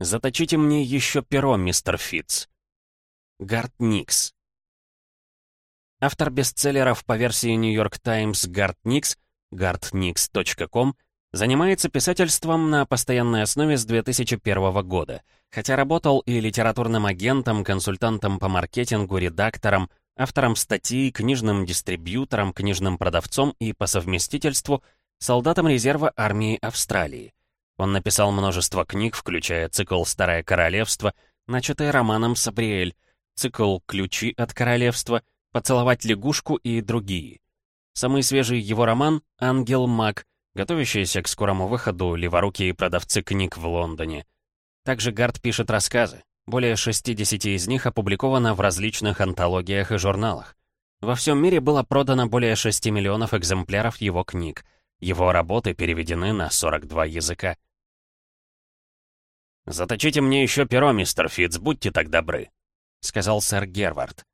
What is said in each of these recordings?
Заточите мне еще перо, мистер Фитц. Гарт Никс. Автор бестселлеров по версии New York Times Гарт Никс, gartnix.com, занимается писательством на постоянной основе с 2001 года, хотя работал и литературным агентом, консультантом по маркетингу, редактором, автором статей, книжным дистрибьютором, книжным продавцом и, по совместительству, солдатом резерва армии Австралии. Он написал множество книг, включая цикл «Старое королевство», начатый романом «Сабриэль», цикл «Ключи от королевства», «Поцеловать лягушку» и другие. Самый свежий его роман «Ангел Маг», готовящийся к скорому выходу леворукие продавцы книг в Лондоне. Также Гард пишет рассказы. Более 60 из них опубликовано в различных антологиях и журналах. Во всем мире было продано более 6 миллионов экземпляров его книг. Его работы переведены на 42 языка. «Заточите мне еще перо, мистер Фитц, будьте так добры», — сказал сэр Гервард.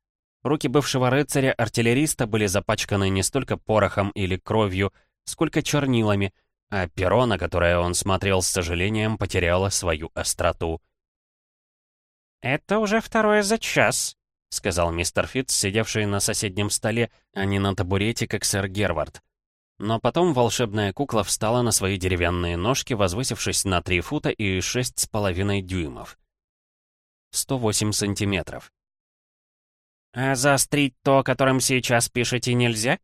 Руки бывшего рыцаря-артиллериста были запачканы не столько порохом или кровью, сколько чернилами, а перо, на которое он смотрел с сожалением, потеряло свою остроту. «Это уже второе за час», — сказал мистер Фитц, сидевший на соседнем столе, а не на табурете, как сэр Гервард. Но потом волшебная кукла встала на свои деревянные ножки, возвысившись на 3 фута и шесть с половиной дюймов. 108 сантиметров. «А заострить то, о котором сейчас пишете, нельзя?»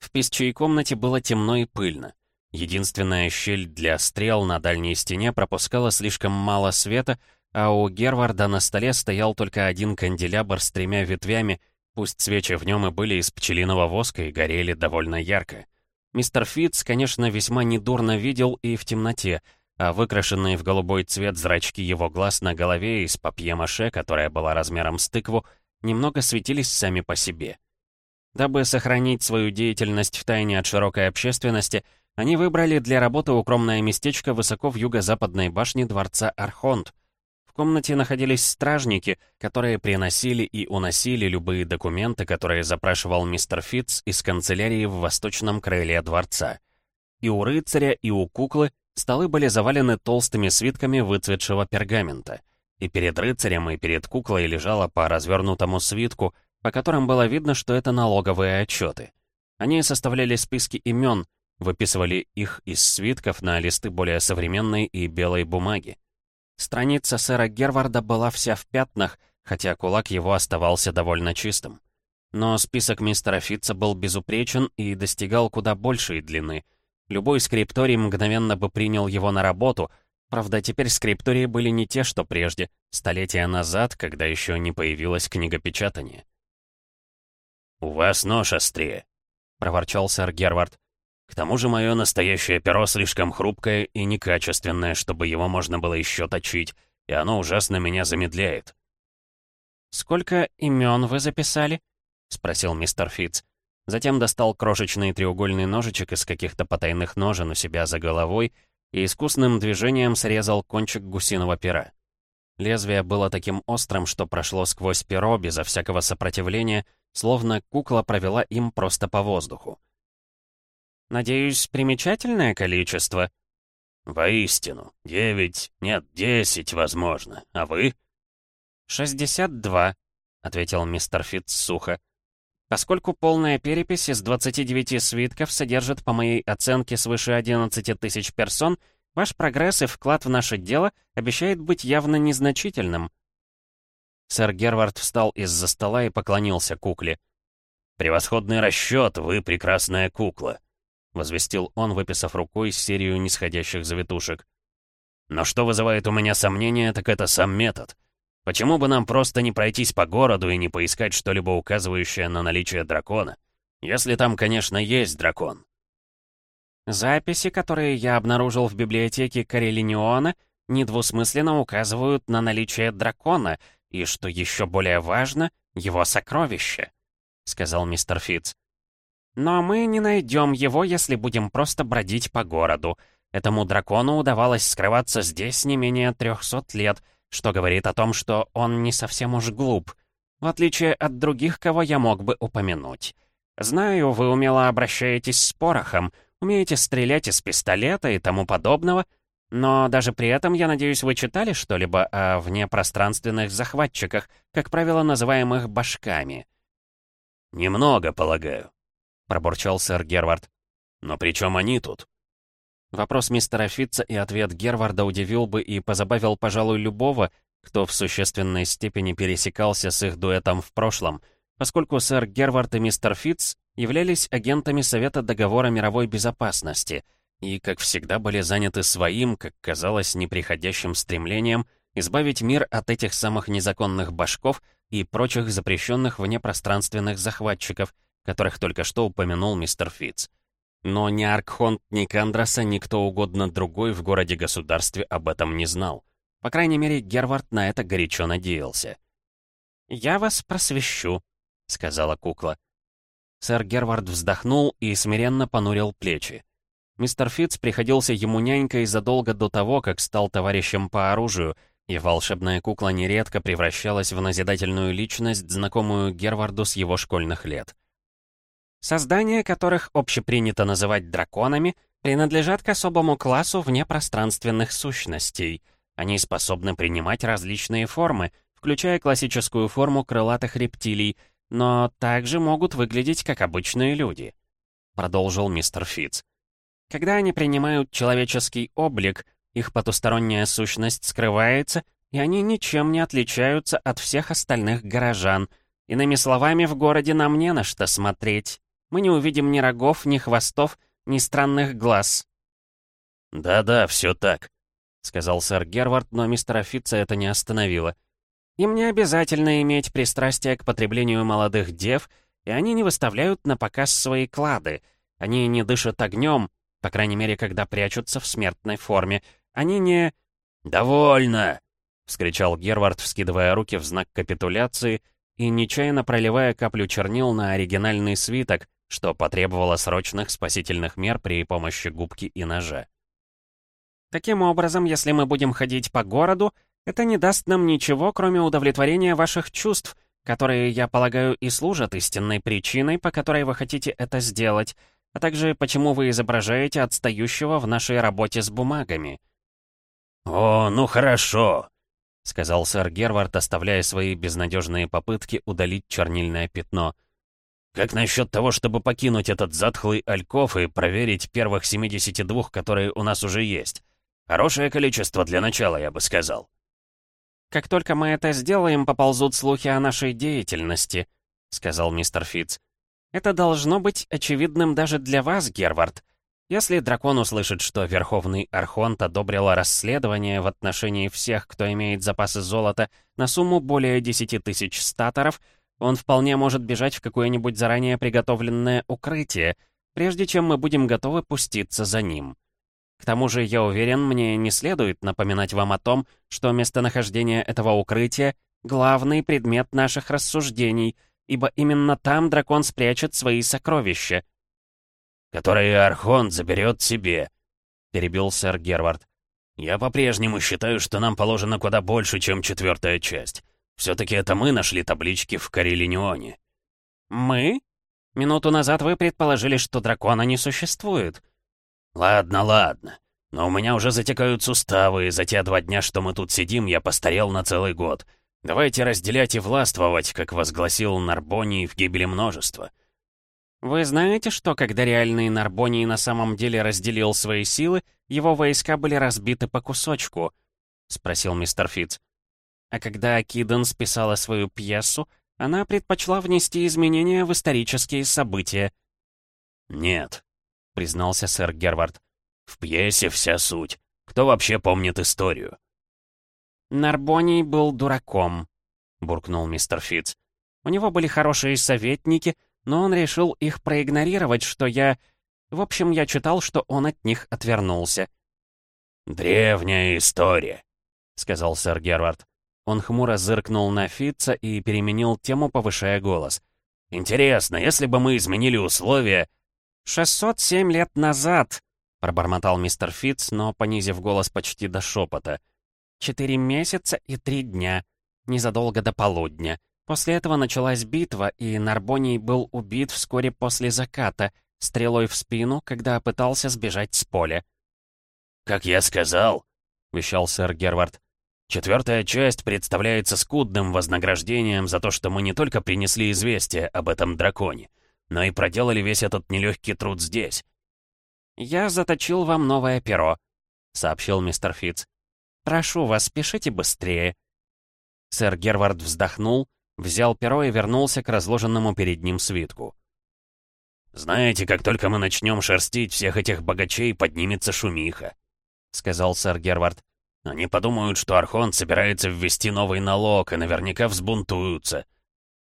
В писчей комнате было темно и пыльно. Единственная щель для стрел на дальней стене пропускала слишком мало света, а у Герварда на столе стоял только один канделябр с тремя ветвями, Пусть свечи в нем и были из пчелиного воска и горели довольно ярко. Мистер Фитц, конечно, весьма недурно видел и в темноте, а выкрашенные в голубой цвет зрачки его глаз на голове из папье-маше, которая была размером с тыкву, немного светились сами по себе. Дабы сохранить свою деятельность в тайне от широкой общественности, они выбрали для работы укромное местечко высоко в юго-западной башне дворца Архонт, в комнате находились стражники, которые приносили и уносили любые документы, которые запрашивал мистер Фитц из канцелярии в восточном крыле дворца. И у рыцаря, и у куклы столы были завалены толстыми свитками выцветшего пергамента. И перед рыцарем, и перед куклой лежало по развернутому свитку, по которым было видно, что это налоговые отчеты. Они составляли списки имен, выписывали их из свитков на листы более современной и белой бумаги. Страница сэра Герварда была вся в пятнах, хотя кулак его оставался довольно чистым. Но список мистера Фитца был безупречен и достигал куда большей длины. Любой скрипторий мгновенно бы принял его на работу, правда, теперь скриптории были не те, что прежде, столетия назад, когда еще не появилась книгопечатание. «У вас нож острее», — проворчал сэр Гервард. К тому же мое настоящее перо слишком хрупкое и некачественное, чтобы его можно было еще точить, и оно ужасно меня замедляет. «Сколько имен вы записали?» — спросил мистер Фитц. Затем достал крошечный треугольный ножичек из каких-то потайных ножен у себя за головой и искусным движением срезал кончик гусиного пера. Лезвие было таким острым, что прошло сквозь перо безо всякого сопротивления, словно кукла провела им просто по воздуху. Надеюсь, примечательное количество?» «Воистину. Девять, нет, десять, возможно. А вы?» «Шестьдесят два», — ответил мистер Фитц сухо. «Поскольку полная перепись из 29 свитков содержит, по моей оценке, свыше 11 тысяч персон, ваш прогресс и вклад в наше дело обещает быть явно незначительным». Сэр Гервард встал из-за стола и поклонился кукле. «Превосходный расчет, вы прекрасная кукла. — возвестил он, выписав рукой серию нисходящих завитушек. «Но что вызывает у меня сомнения, так это сам метод. Почему бы нам просто не пройтись по городу и не поискать что-либо указывающее на наличие дракона? Если там, конечно, есть дракон». «Записи, которые я обнаружил в библиотеке Карелиниона, недвусмысленно указывают на наличие дракона и, что еще более важно, его сокровища», — сказал мистер Фитц. Но мы не найдем его, если будем просто бродить по городу. Этому дракону удавалось скрываться здесь не менее трехсот лет, что говорит о том, что он не совсем уж глуп, в отличие от других, кого я мог бы упомянуть. Знаю, вы умело обращаетесь с порохом, умеете стрелять из пистолета и тому подобного, Но даже при этом, я надеюсь, вы читали что-либо о внепространственных захватчиках, как правило, называемых башками?» «Немного, полагаю», — пробурчал сэр Гервард. «Но при чем они тут?» Вопрос мистера Фитца и ответ Герварда удивил бы и позабавил, пожалуй, любого, кто в существенной степени пересекался с их дуэтом в прошлом, поскольку сэр Гервард и мистер Фитц являлись агентами Совета договора мировой безопасности — и, как всегда, были заняты своим, как казалось, неприходящим стремлением избавить мир от этих самых незаконных башков и прочих запрещенных внепространственных захватчиков, которых только что упомянул мистер Фитц. Но ни Аркхонт, ни Кандраса, ни кто угодно другой в городе-государстве об этом не знал. По крайней мере, Гервард на это горячо надеялся. «Я вас просвещу», — сказала кукла. Сэр Гервард вздохнул и смиренно понурил плечи. Мистер Фитц приходился ему нянькой задолго до того, как стал товарищем по оружию, и волшебная кукла нередко превращалась в назидательную личность, знакомую Герварду с его школьных лет. Создания, которых общепринято называть драконами, принадлежат к особому классу внепространственных сущностей. Они способны принимать различные формы, включая классическую форму крылатых рептилий, но также могут выглядеть как обычные люди. Продолжил мистер Фитц. Когда они принимают человеческий облик, их потусторонняя сущность скрывается, и они ничем не отличаются от всех остальных горожан. Иными словами, в городе нам не на что смотреть. Мы не увидим ни рогов, ни хвостов, ни странных глаз. «Да-да, все так», — сказал сэр Гервард, но мистера Фитца это не остановило. «Им не обязательно иметь пристрастие к потреблению молодых дев, и они не выставляют на показ свои клады. Они не дышат огнем, по крайней мере, когда прячутся в смертной форме. Они не... «Довольно!» — вскричал Гервард, вскидывая руки в знак капитуляции и нечаянно проливая каплю чернил на оригинальный свиток, что потребовало срочных спасительных мер при помощи губки и ножа. «Таким образом, если мы будем ходить по городу, это не даст нам ничего, кроме удовлетворения ваших чувств, которые, я полагаю, и служат истинной причиной, по которой вы хотите это сделать, а также почему вы изображаете отстающего в нашей работе с бумагами». «О, ну хорошо», — сказал сэр Гервард, оставляя свои безнадежные попытки удалить чернильное пятно. «Как насчет того, чтобы покинуть этот затхлый альков и проверить первых 72, которые у нас уже есть? Хорошее количество для начала, я бы сказал». «Как только мы это сделаем, поползут слухи о нашей деятельности», — сказал мистер Фитц. Это должно быть очевидным даже для вас, Гервард. Если дракон услышит, что Верховный Архонт одобрил расследование в отношении всех, кто имеет запасы золота на сумму более 10 тысяч статоров, он вполне может бежать в какое-нибудь заранее приготовленное укрытие, прежде чем мы будем готовы пуститься за ним. К тому же, я уверен, мне не следует напоминать вам о том, что местонахождение этого укрытия — главный предмет наших рассуждений — ибо именно там дракон спрячет свои сокровища». «Которые Архонт заберет себе», — перебил сэр Гервард. «Я по-прежнему считаю, что нам положено куда больше, чем четвертая часть. Все-таки это мы нашли таблички в Карелинионе». «Мы? Минуту назад вы предположили, что дракона не существует». «Ладно, ладно. Но у меня уже затекают суставы, и за те два дня, что мы тут сидим, я постарел на целый год. Давайте разделять и властвовать, как возгласил Нарбоний в гибели множества. Вы знаете, что когда реальный Нарбоний на самом деле разделил свои силы, его войска были разбиты по кусочку? Спросил мистер Фитц. А когда Акиден списала свою пьесу, она предпочла внести изменения в исторические события. «Нет», — признался сэр Гервард. «В пьесе вся суть. Кто вообще помнит историю?» «Нарбоний был дураком», — буркнул мистер Фитц. «У него были хорошие советники, но он решил их проигнорировать, что я... В общем, я читал, что он от них отвернулся». «Древняя история», — сказал сэр Гервард. Он хмуро зыркнул на Фитца и переменил тему, повышая голос. «Интересно, если бы мы изменили условия...» «Шестьсот семь лет назад», — пробормотал мистер Фитц, но понизив голос почти до шепота. Четыре месяца и три дня, незадолго до полудня. После этого началась битва, и Нарбоний был убит вскоре после заката, стрелой в спину, когда пытался сбежать с поля. как я сказал», — вещал сэр Гервард, «четвертая часть представляется скудным вознаграждением за то, что мы не только принесли известие об этом драконе, но и проделали весь этот нелегкий труд здесь». «Я заточил вам новое перо», — сообщил мистер Фитц. «Прошу вас, спешите быстрее». Сэр Гервард вздохнул, взял перо и вернулся к разложенному перед ним свитку. «Знаете, как только мы начнем шерстить всех этих богачей, поднимется шумиха», — сказал сэр Гервард. «Они подумают, что Архон собирается ввести новый налог, и наверняка взбунтуются».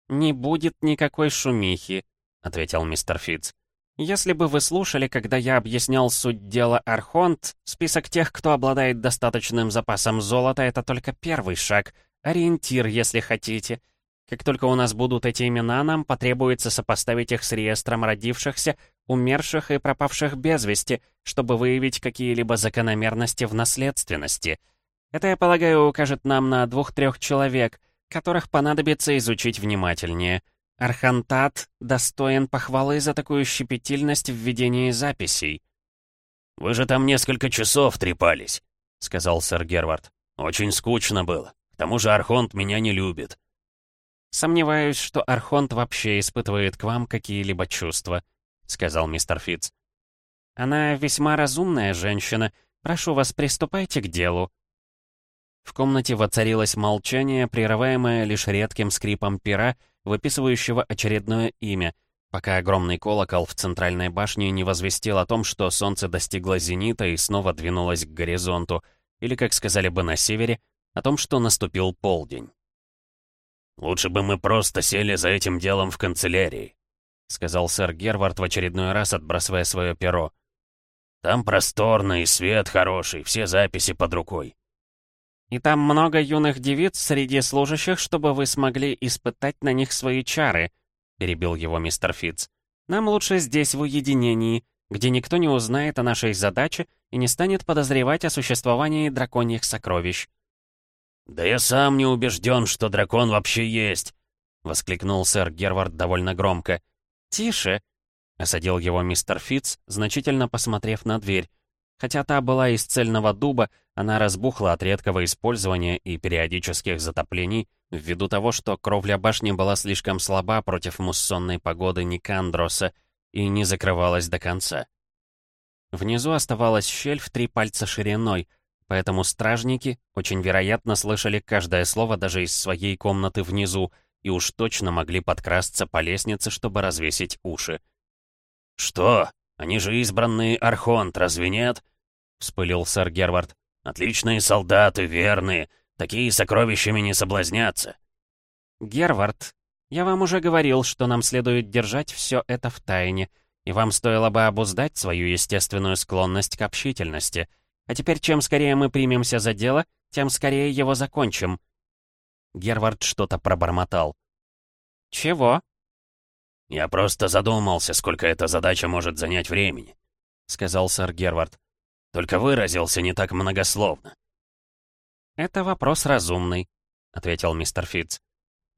«Не будет никакой шумихи», — ответил мистер Фитц. Если бы вы слушали, когда я объяснял суть дела Архонт, список тех, кто обладает достаточным запасом золота, это только первый шаг, ориентир, если хотите. Как только у нас будут эти имена, нам потребуется сопоставить их с реестром родившихся, умерших и пропавших без вести, чтобы выявить какие-либо закономерности в наследственности. Это, я полагаю, укажет нам на двух-трех человек, которых понадобится изучить внимательнее — Архантат достоин похвалы за такую щепетильность в ведении записей. «Вы же там несколько часов трепались», — сказал сэр Гервард. «Очень скучно было. К тому же Архонт меня не любит». «Сомневаюсь, что Архонт вообще испытывает к вам какие-либо чувства», — сказал мистер Фитц. «Она весьма разумная женщина. Прошу вас, приступайте к делу». В комнате воцарилось молчание, прерываемое лишь редким скрипом пера выписывающего очередное имя, пока огромный колокол в центральной башне не возвестил о том, что солнце достигло зенита и снова двинулось к горизонту, или, как сказали бы на севере, о том, что наступил полдень. «Лучше бы мы просто сели за этим делом в канцелярии», — сказал сэр Гервард в очередной раз, отбрасывая свое перо. «Там просторно и свет хороший, все записи под рукой. И там много юных девиц среди служащих, чтобы вы смогли испытать на них свои чары», — перебил его мистер Фитц. «Нам лучше здесь, в уединении, где никто не узнает о нашей задаче и не станет подозревать о существовании драконьих сокровищ». «Да я сам не убежден, что дракон вообще есть», — воскликнул сэр Гервард довольно громко. «Тише», — осадил его мистер Фитц, значительно посмотрев на дверь. Хотя та была из цельного дуба, она разбухла от редкого использования и периодических затоплений, ввиду того, что кровля башни была слишком слаба против муссонной погоды Никандроса и не закрывалась до конца. Внизу оставалась щель в три пальца шириной, поэтому стражники, очень вероятно, слышали каждое слово даже из своей комнаты внизу и уж точно могли подкрасться по лестнице, чтобы развесить уши. «Что?» Они же избранные Архонт, разве нет?» — вспылил сэр Гервард. «Отличные солдаты, верные. Такие сокровищами не соблазнятся». «Гервард, я вам уже говорил, что нам следует держать все это в тайне, и вам стоило бы обуздать свою естественную склонность к общительности. А теперь чем скорее мы примемся за дело, тем скорее его закончим». Гервард что-то пробормотал. «Чего?» «Я просто задумался, сколько эта задача может занять времени», — сказал сэр Гервард. «Только выразился не так многословно». «Это вопрос разумный», — ответил мистер Фитц.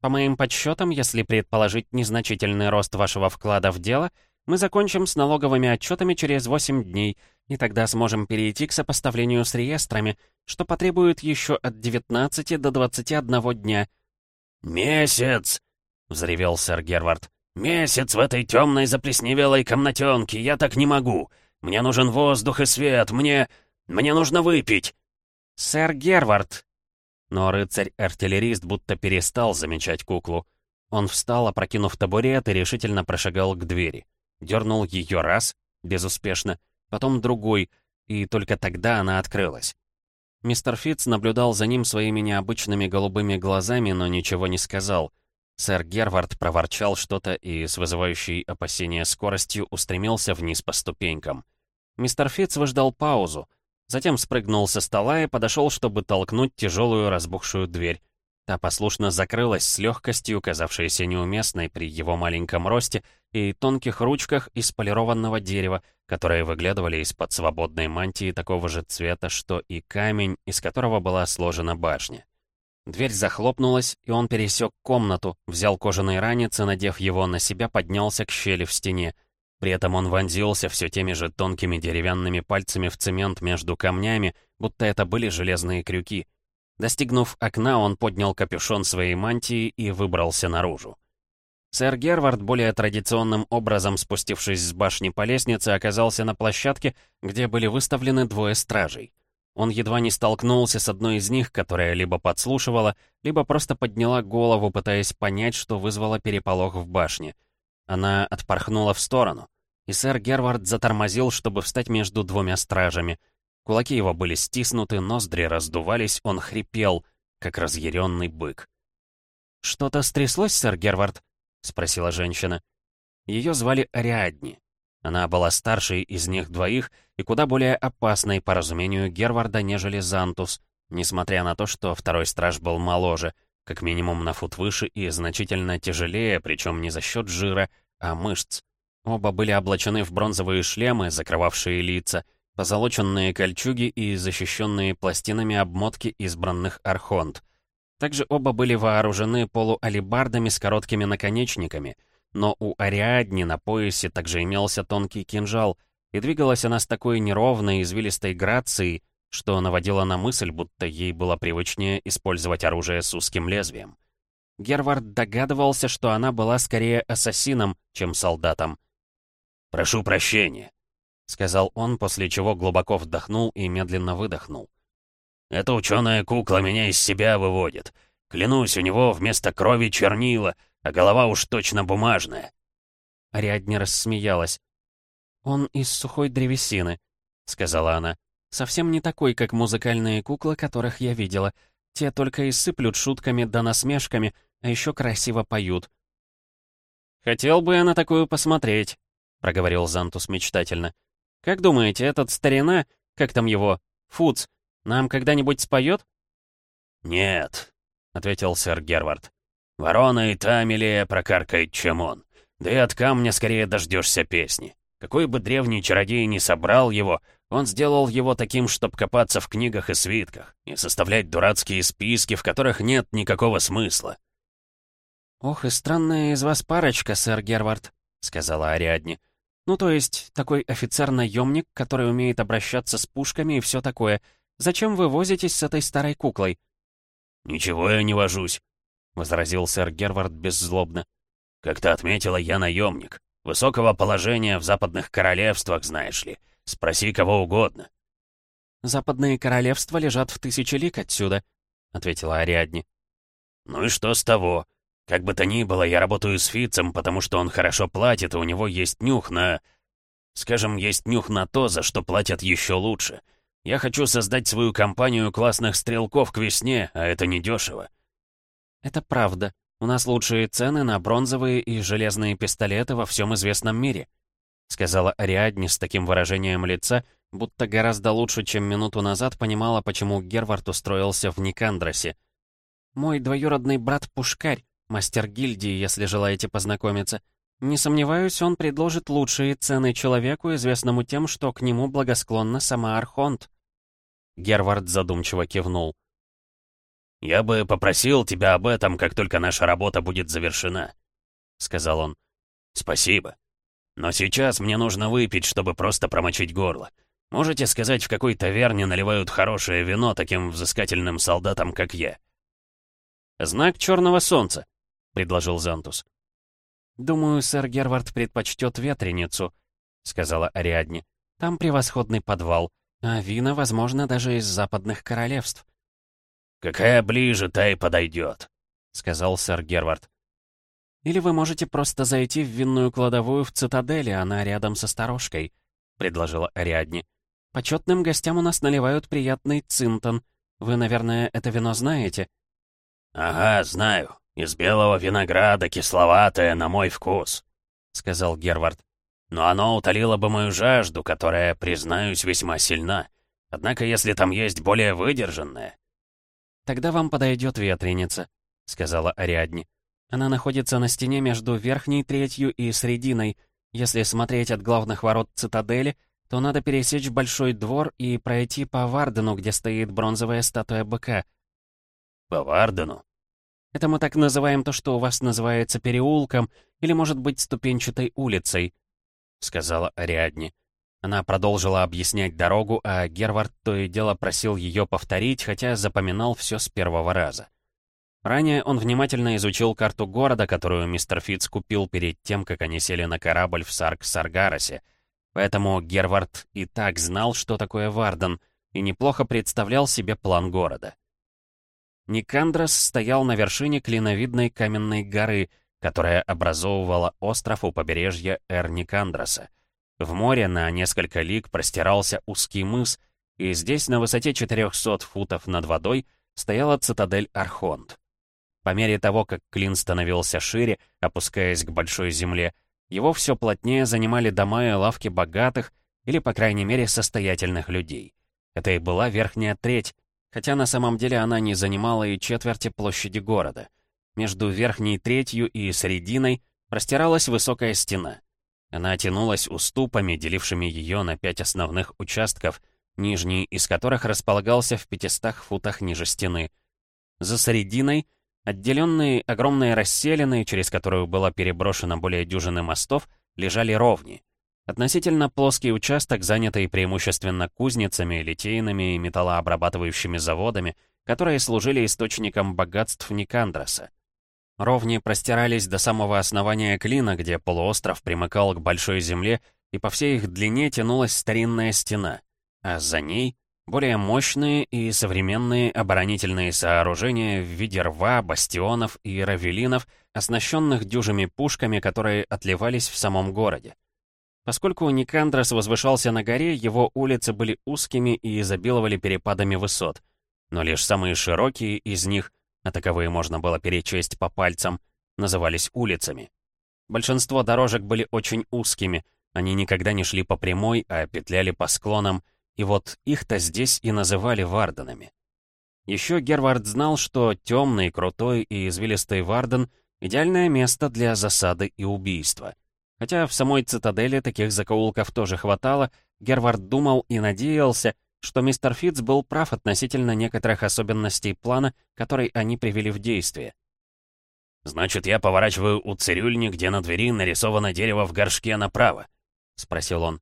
«По моим подсчетам, если предположить незначительный рост вашего вклада в дело, мы закончим с налоговыми отчетами через 8 дней, и тогда сможем перейти к сопоставлению с реестрами, что потребует еще от 19 до 21 дня». «Месяц!» — взревел сэр Гервард. «Месяц в этой темной заплесневелой комнатенке, я так не могу. Мне нужен воздух и свет, мне... мне нужно выпить!» «Сэр Гервард!» Но рыцарь-артиллерист будто перестал замечать куклу. Он встал, опрокинув табурет, и решительно прошагал к двери. Дернул ее раз, безуспешно, потом другой, и только тогда она открылась. Мистер Фитц наблюдал за ним своими необычными голубыми глазами, но ничего не сказал — Сэр Гервард проворчал что-то и с вызывающей опасения скоростью устремился вниз по ступенькам. Мистер Фитц выждал паузу, затем спрыгнул со стола и подошел, чтобы толкнуть тяжелую разбухшую дверь. Та послушно закрылась с легкостью, казавшейся неуместной при его маленьком росте и тонких ручках из полированного дерева, которые выглядывали из-под свободной мантии такого же цвета, что и камень, из которого была сложена башня. Дверь захлопнулась, и он пересек комнату, взял кожаный ранец и, надев его на себя, поднялся к щели в стене. При этом он вонзился все теми же тонкими деревянными пальцами в цемент между камнями, будто это были железные крюки. Достигнув окна, он поднял капюшон своей мантии и выбрался наружу. Сэр Гервард, более традиционным образом спустившись с башни по лестнице, оказался на площадке, где были выставлены двое стражей. Он едва не столкнулся с одной из них, которая либо подслушивала, либо просто подняла голову, пытаясь понять, что вызвало переполох в башне. Она отпорхнула в сторону, и сэр Гервард затормозил, чтобы встать между двумя стражами. Кулаки его были стиснуты, ноздри раздувались, он хрипел, как разъяренный бык. «Что-то стряслось, сэр Гервард?» — спросила женщина. Ее звали Ариадни. Она была старшей из них двоих и куда более опасной, по разумению Герварда, нежели Зантус, несмотря на то, что второй страж был моложе, как минимум на фут выше и значительно тяжелее, причем не за счет жира, а мышц. Оба были облачены в бронзовые шлемы, закрывавшие лица, позолоченные кольчуги и защищенные пластинами обмотки избранных архонт. Также оба были вооружены полуалибардами с короткими наконечниками — но у Ариадни на поясе также имелся тонкий кинжал, и двигалась она с такой неровной, извилистой грацией, что наводила на мысль, будто ей было привычнее использовать оружие с узким лезвием. Гервард догадывался, что она была скорее ассасином, чем солдатом. «Прошу прощения», — сказал он, после чего глубоко вдохнул и медленно выдохнул. «Эта ученая кукла меня из себя выводит. Клянусь, у него вместо крови чернила — а голова уж точно бумажная». Ариадне рассмеялась. «Он из сухой древесины», — сказала она. «Совсем не такой, как музыкальные куклы, которых я видела. Те только и сыплют шутками да насмешками, а еще красиво поют». «Хотел бы я на такую посмотреть», — проговорил Зантус мечтательно. «Как думаете, этот старина, как там его, Фуц, нам когда-нибудь споет?» «Нет», — ответил сэр Гервард. Ворона и та милее прокаркает, чем он. Да и от камня скорее дождешься песни. Какой бы древний чародей ни собрал его, он сделал его таким, чтобы копаться в книгах и свитках, и составлять дурацкие списки, в которых нет никакого смысла. «Ох, и странная из вас парочка, сэр Гервард», — сказала Ариадне. «Ну, то есть, такой офицер-наемник, который умеет обращаться с пушками и все такое. Зачем вы возитесь с этой старой куклой?» «Ничего я не вожусь. — возразил сэр Гервард беззлобно. «Как ты отметила, я наемник. Высокого положения в западных королевствах, знаешь ли. Спроси кого угодно». «Западные королевства лежат в тысячи лик отсюда», — ответила Ариадни. «Ну и что с того? Как бы то ни было, я работаю с Фицем, потому что он хорошо платит, и у него есть нюх на... Скажем, есть нюх на то, за что платят еще лучше. Я хочу создать свою компанию классных стрелков к весне, а это недешево. «Это правда. У нас лучшие цены на бронзовые и железные пистолеты во всем известном мире», сказала Ариадни с таким выражением лица, будто гораздо лучше, чем минуту назад понимала, почему Гервард устроился в Никандросе. «Мой двоюродный брат Пушкарь, мастер гильдии, если желаете познакомиться. Не сомневаюсь, он предложит лучшие цены человеку, известному тем, что к нему благосклонна сама Архонт». Гервард задумчиво кивнул. «Я бы попросил тебя об этом, как только наша работа будет завершена», — сказал он. «Спасибо. Но сейчас мне нужно выпить, чтобы просто промочить горло. Можете сказать, в какой таверне наливают хорошее вино таким взыскательным солдатам, как я?» «Знак черного солнца», — предложил Зантус. «Думаю, сэр Гервард предпочтет ветреницу», — сказала Ариадне. «Там превосходный подвал, а вина, возможно, даже из западных королевств. «Какая ближе, та и подойдет», — сказал сэр Гервард. «Или вы можете просто зайти в винную кладовую в цитадели, она рядом со сторожкой», — предложила Ариадни. «Почетным гостям у нас наливают приятный цинтон. Вы, наверное, это вино знаете?» «Ага, знаю. Из белого винограда, кисловатое, на мой вкус», — сказал Гервард. «Но оно утолило бы мою жажду, которая, признаюсь, весьма сильна. Однако, если там есть более выдержанное, «Тогда вам подойдет ветреница», — сказала Ариадни. «Она находится на стене между верхней третью и срединой. Если смотреть от главных ворот цитадели, то надо пересечь большой двор и пройти по Вардену, где стоит бронзовая статуя быка». «По Вардену?» «Это мы так называем то, что у вас называется переулком, или, может быть, ступенчатой улицей». сказала Ариадне. Она продолжила объяснять дорогу, а Гервард то и дело просил ее повторить, хотя запоминал все с первого раза. Ранее он внимательно изучил карту города, которую мистер Фитц купил перед тем, как они сели на корабль в Сарк-Саргаросе. Поэтому Гервард и так знал, что такое Варден, и неплохо представлял себе план города. Никандрос стоял на вершине клиновидной каменной горы, которая образовывала остров у побережья Эр-Никандроса. В море на несколько лиг простирался узкий мыс, и здесь на высоте 400 футов над водой стояла цитадель Архонт. По мере того, как клин становился шире, опускаясь к большой земле, его все плотнее занимали дома и лавки богатых или, по крайней мере, состоятельных людей. Это и была верхняя треть, хотя на самом деле она не занимала и четверти площади города. Между верхней третью и срединой простиралась высокая стена. Она тянулась уступами, делившими ее на пять основных участков, нижний из которых располагался в 500 футах ниже стены. За срединой — Отделенные огромные расселины, через которую было переброшено более дюжины мостов, лежали ровни. Относительно плоский участок, занятый преимущественно кузницами, литейными и металлообрабатывающими заводами, которые служили источником богатств Никандроса. Ровни простирались до самого основания клина, где полуостров примыкал к большой земле, и по всей их длине тянулась старинная стена, а за ней более мощные и современные оборонительные сооружения в виде рва, бастионов и равелинов, оснащенных дюжими пушками, которые отливались в самом городе. Поскольку Никандрос возвышался на горе, его улицы были узкими и изобиловали перепадами высот. Но лишь самые широкие из них, а таковые можно было перечесть по пальцам, назывались улицами. Большинство дорожек были очень узкими, они никогда не шли по прямой, а петляли по склонам, и вот их-то здесь и называли Варденами. Еще Гервард знал, что темный, крутой и извилистый Варден — идеальное место для засады и убийства. Хотя в самой цитадели таких закоулков тоже хватало, Гервард думал и надеялся, что мистер Фитц был прав относительно некоторых особенностей плана, который они привели в действие. «Значит, я поворачиваю у цирюльни, где на двери нарисовано дерево в горшке направо?» — спросил он.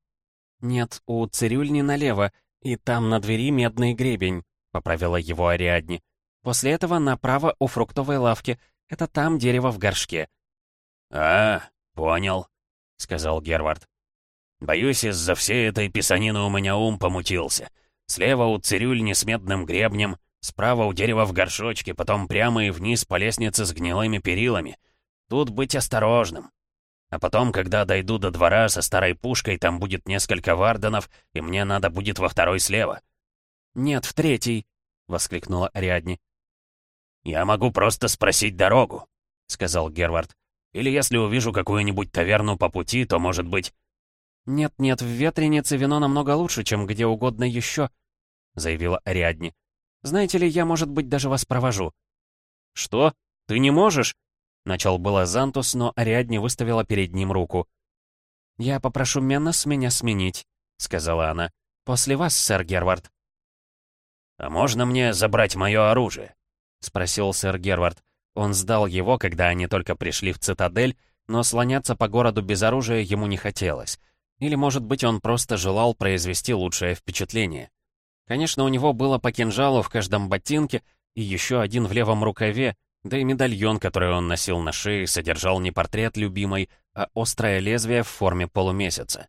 «Нет, у цирюльни налево, и там на двери медный гребень», — поправила его Ариадни. «После этого направо у фруктовой лавки. Это там дерево в горшке». «А, понял», — сказал Гервард. «Боюсь, из-за всей этой писанины у меня ум помутился. Слева у цирюльни с медным гребнем, справа у дерева в горшочке, потом прямо и вниз по лестнице с гнилыми перилами. Тут быть осторожным. А потом, когда дойду до двора со старой пушкой, там будет несколько варденов, и мне надо будет во второй слева». «Нет, в третий», — воскликнула Ариадни. «Я могу просто спросить дорогу», — сказал Гервард. «Или если увижу какую-нибудь таверну по пути, то, может быть...» «Нет-нет, в ветренице вино намного лучше, чем где угодно еще», — заявила Ариадни. «Знаете ли, я, может быть, даже вас провожу». «Что? Ты не можешь?» Начал было Зантус, но Ариадне выставила перед ним руку. «Я попрошу Меннес меня сменить», — сказала она. «После вас, сэр Гервард». «А можно мне забрать мое оружие?» — спросил сэр Гервард. Он сдал его, когда они только пришли в цитадель, но слоняться по городу без оружия ему не хотелось. Или, может быть, он просто желал произвести лучшее впечатление. Конечно, у него было по кинжалу в каждом ботинке и еще один в левом рукаве, да и медальон, который он носил на шее, содержал не портрет любимой, а острое лезвие в форме полумесяца.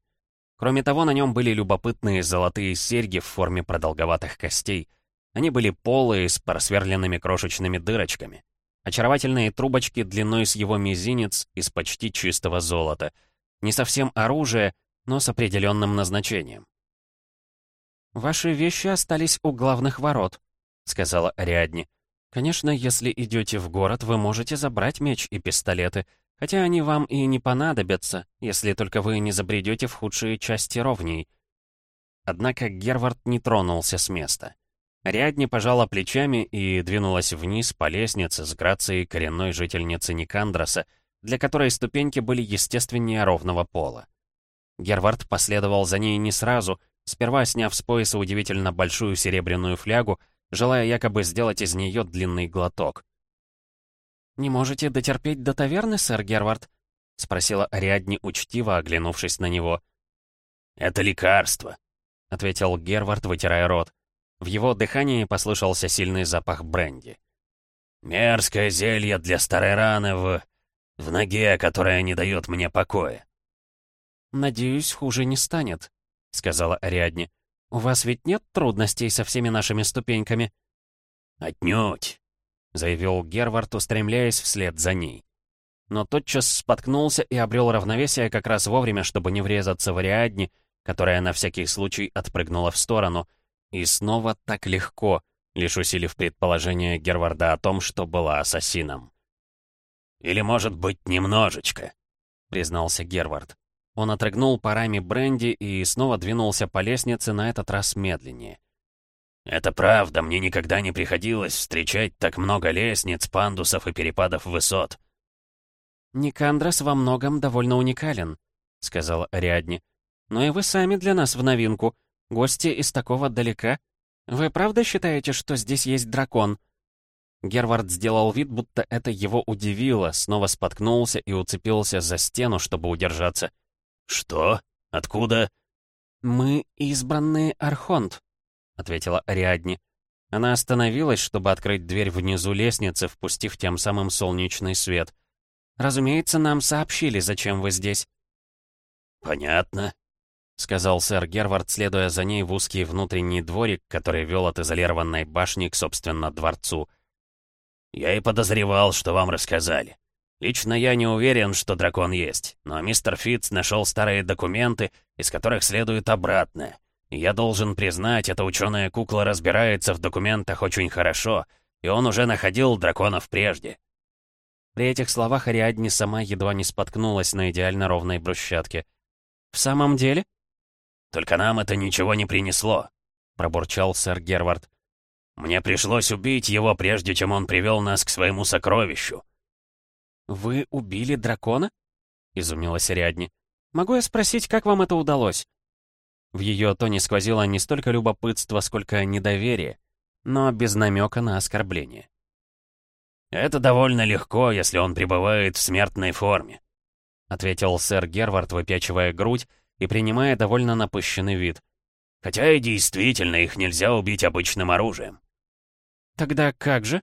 Кроме того, на нем были любопытные золотые серьги в форме продолговатых костей. Они были полые, с просверленными крошечными дырочками. Очаровательные трубочки длиной с его мизинец из почти чистого золота. Не совсем оружие, но с определенным назначением. «Ваши вещи остались у главных ворот», — сказала Ариадни. Конечно, если идете в город, вы можете забрать меч и пистолеты, хотя они вам и не понадобятся, если только вы не забредете в худшие части ровней. Однако Гервард не тронулся с места. Рядни пожала плечами и двинулась вниз по лестнице с грацией коренной жительницы Никандроса, для которой ступеньки были естественнее ровного пола. Гервард последовал за ней не сразу, сперва сняв с пояса удивительно большую серебряную флягу, желая якобы сделать из нее длинный глоток. «Не можете дотерпеть до таверны, сэр Гервард?» — спросила Ариадни учтиво, оглянувшись на него. «Это лекарство», — ответил Гервард, вытирая рот. В его дыхании послышался сильный запах бренди. «Мерзкое зелье для старой раны в... в ноге, которая не дает мне покоя». «Надеюсь, хуже не станет», — сказала Ариадни. «У вас ведь нет трудностей со всеми нашими ступеньками?» «Отнюдь», — заявил Гервард, устремляясь вслед за ней. Но тотчас споткнулся и обрел равновесие как раз вовремя, чтобы не врезаться в Ариадни, которая на всякий случай отпрыгнула в сторону. И снова так легко, лишь усилив предположение Герварда о том, что была ассасином. «Или, может быть, немножечко», — признался Гервард. Он отрыгнул парами бренди и снова двинулся по лестнице, на этот раз медленнее. «Это правда, мне никогда не приходилось встречать так много лестниц, пандусов и перепадов высот». «Никандрос во многом довольно уникален», — сказала Ариадни. «Но и вы сами для нас в новинку. Гости из такого далека. Вы правда считаете, что здесь есть дракон?» Гервард сделал вид, будто это его удивило, снова споткнулся и уцепился за стену, чтобы удержаться. «Что? Откуда?» «Мы избранные Архонт», — ответила Ариадни. Она остановилась, чтобы открыть дверь внизу лестницы, впустив тем самым солнечный свет. «Разумеется, нам сообщили, зачем вы здесь». «Понятно», — сказал сэр Гервард, следуя за ней в узкий внутренний дворик, который вел от изолированной башни к, собственно, дворцу. «Я и подозревал, что вам рассказали. Лично я не уверен, что дракон есть, но мистер Фитц нашел старые документы, из которых следует обратное. Я должен признать, эта ученая кукла разбирается в документах очень хорошо, и он уже находил драконов прежде. При этих словах Ариадни сама едва не споткнулась на идеально ровной брусчатке. «В самом деле?» «Только нам это ничего не принесло», — пробурчал сэр Гервард. «Мне пришлось убить его, прежде чем он привел нас к своему сокровищу». «Вы убили дракона?» — изумилась Ариадни. «Могу я спросить, как вам это удалось?» В ее тоне сквозило не столько любопытство, сколько недоверие, но без намека на оскорбление. «Это довольно легко, если он пребывает в смертной форме», — ответил сэр Гервард, выпячивая грудь и принимая довольно напыщенный вид. «Хотя и действительно их нельзя убить обычным оружием». «Тогда как же?»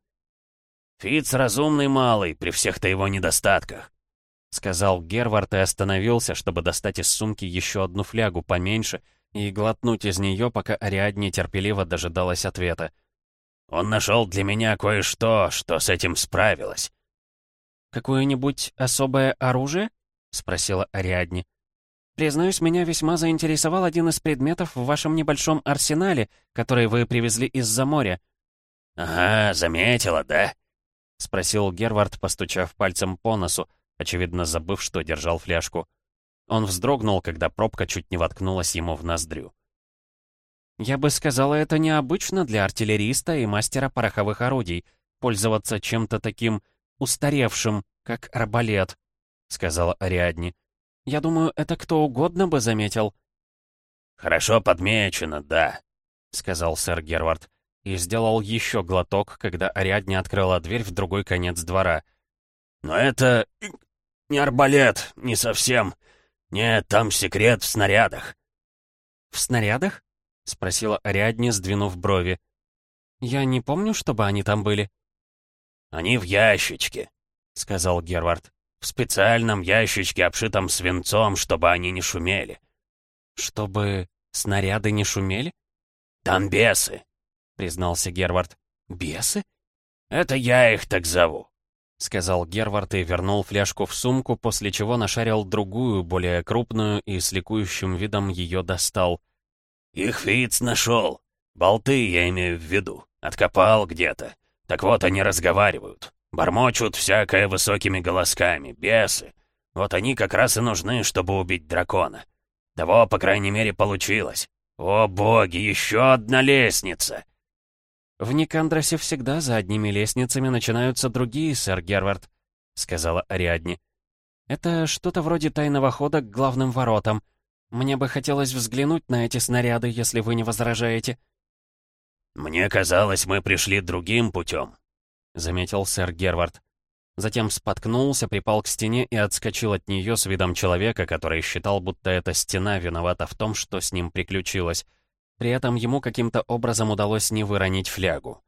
«Фиц разумный малый, при всех-то его недостатках», — сказал Гервард и остановился, чтобы достать из сумки еще одну флягу поменьше и глотнуть из нее, пока Ариадне терпеливо дожидалась ответа. «Он нашел для меня кое-что, что с этим справилось». «Какое-нибудь особое оружие?» — спросила Ариадне. «Признаюсь, меня весьма заинтересовал один из предметов в вашем небольшом арсенале, который вы привезли из-за моря». «Ага, заметила, да?» — спросил Гервард, постучав пальцем по носу, очевидно забыв, что держал фляжку. Он вздрогнул, когда пробка чуть не воткнулась ему в ноздрю. «Я бы сказала, это необычно для артиллериста и мастера пороховых орудий, пользоваться чем-то таким устаревшим, как арбалет», — сказала Ариадни. «Я думаю, это кто угодно бы заметил». «Хорошо подмечено, да», — сказал сэр Гервард и сделал еще глоток, когда Ариадне открыла дверь в другой конец двора. «Но это... не арбалет, не совсем. Нет, там секрет в снарядах». «В снарядах?» — спросила Ариадне, сдвинув брови. «Я не помню, чтобы они там были». «Они в ящичке», — сказал Гервард. «В специальном ящичке, обшитом свинцом, чтобы они не шумели». «Чтобы снаряды не шумели?» «Там бесы признался Гервард. «Бесы?» «Это я их так зову», — сказал Гервард и вернул фляжку в сумку, после чего нашарил другую, более крупную и с ликующим видом ее достал. «Их Фиц нашел. Болты, я имею в виду. Откопал где-то. Так вот, они разговаривают. Бормочут всякое высокими голосками, бесы. Вот они как раз и нужны, чтобы убить дракона. Того, по крайней мере, получилось. О боги, еще одна лестница!» «В Никандросе всегда за одними лестницами начинаются другие, сэр Гервард», — сказала Ариадни. «Это что-то вроде тайного хода к главным воротам. Мне бы хотелось взглянуть на эти снаряды, если вы не возражаете». «Мне казалось, мы пришли другим путем», — заметил сэр Гервард. Затем споткнулся, припал к стене и отскочил от нее с видом человека, который считал, будто эта стена виновата в том, что с ним приключилось. При этом ему каким-то образом удалось не выронить флягу.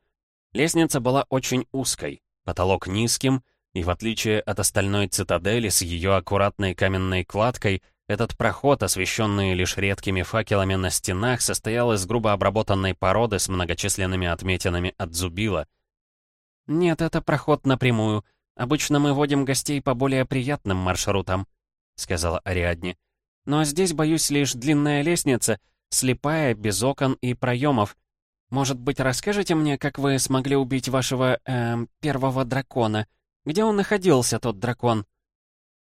Лестница была очень узкой, потолок низким, и в отличие от остальной цитадели с ее аккуратной каменной кладкой, этот проход, освещенный лишь редкими факелами на стенах, состоял из грубо обработанной породы с многочисленными отметинами от зубила. «Нет, это проход напрямую», «Обычно мы водим гостей по более приятным маршрутам», — сказала Ариадне. «Но здесь, боюсь, лишь длинная лестница, слепая, без окон и проемов. Может быть, расскажете мне, как вы смогли убить вашего, эм, первого дракона? Где он находился, тот дракон?»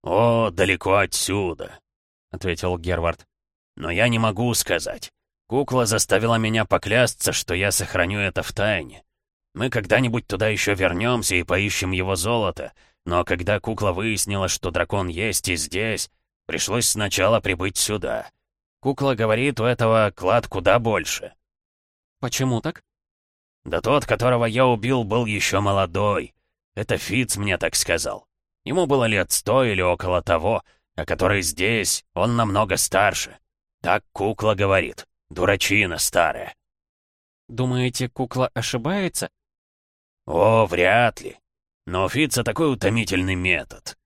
«О, далеко отсюда», — ответил Гервард. «Но я не могу сказать. Кукла заставила меня поклясться, что я сохраню это в тайне. Мы когда-нибудь туда еще вернемся и поищем его золото, но когда кукла выяснила, что дракон есть и здесь, пришлось сначала прибыть сюда. Кукла говорит, у этого клад куда больше. Почему так? Да тот, которого я убил, был еще молодой. Это Фиц мне так сказал. Ему было лет сто или около того, а который здесь, он намного старше. Так кукла говорит. Дурачина старая. Думаете, кукла ошибается? «О, вряд ли. Но у Фитца такой утомительный метод».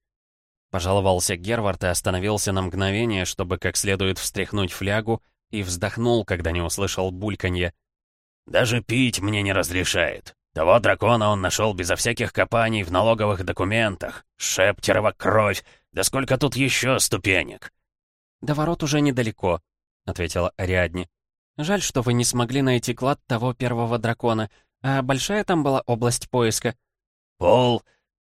Пожаловался Гервард и остановился на мгновение, чтобы как следует встряхнуть флягу, и вздохнул, когда не услышал бульканье. «Даже пить мне не разрешает. Того дракона он нашел безо всяких копаний в налоговых документах. Шептерова кровь. Да сколько тут еще ступенек?» «До ворот уже недалеко», — ответила Ариадне. «Жаль, что вы не смогли найти клад того первого дракона. «А большая там была область поиска?» «Пол...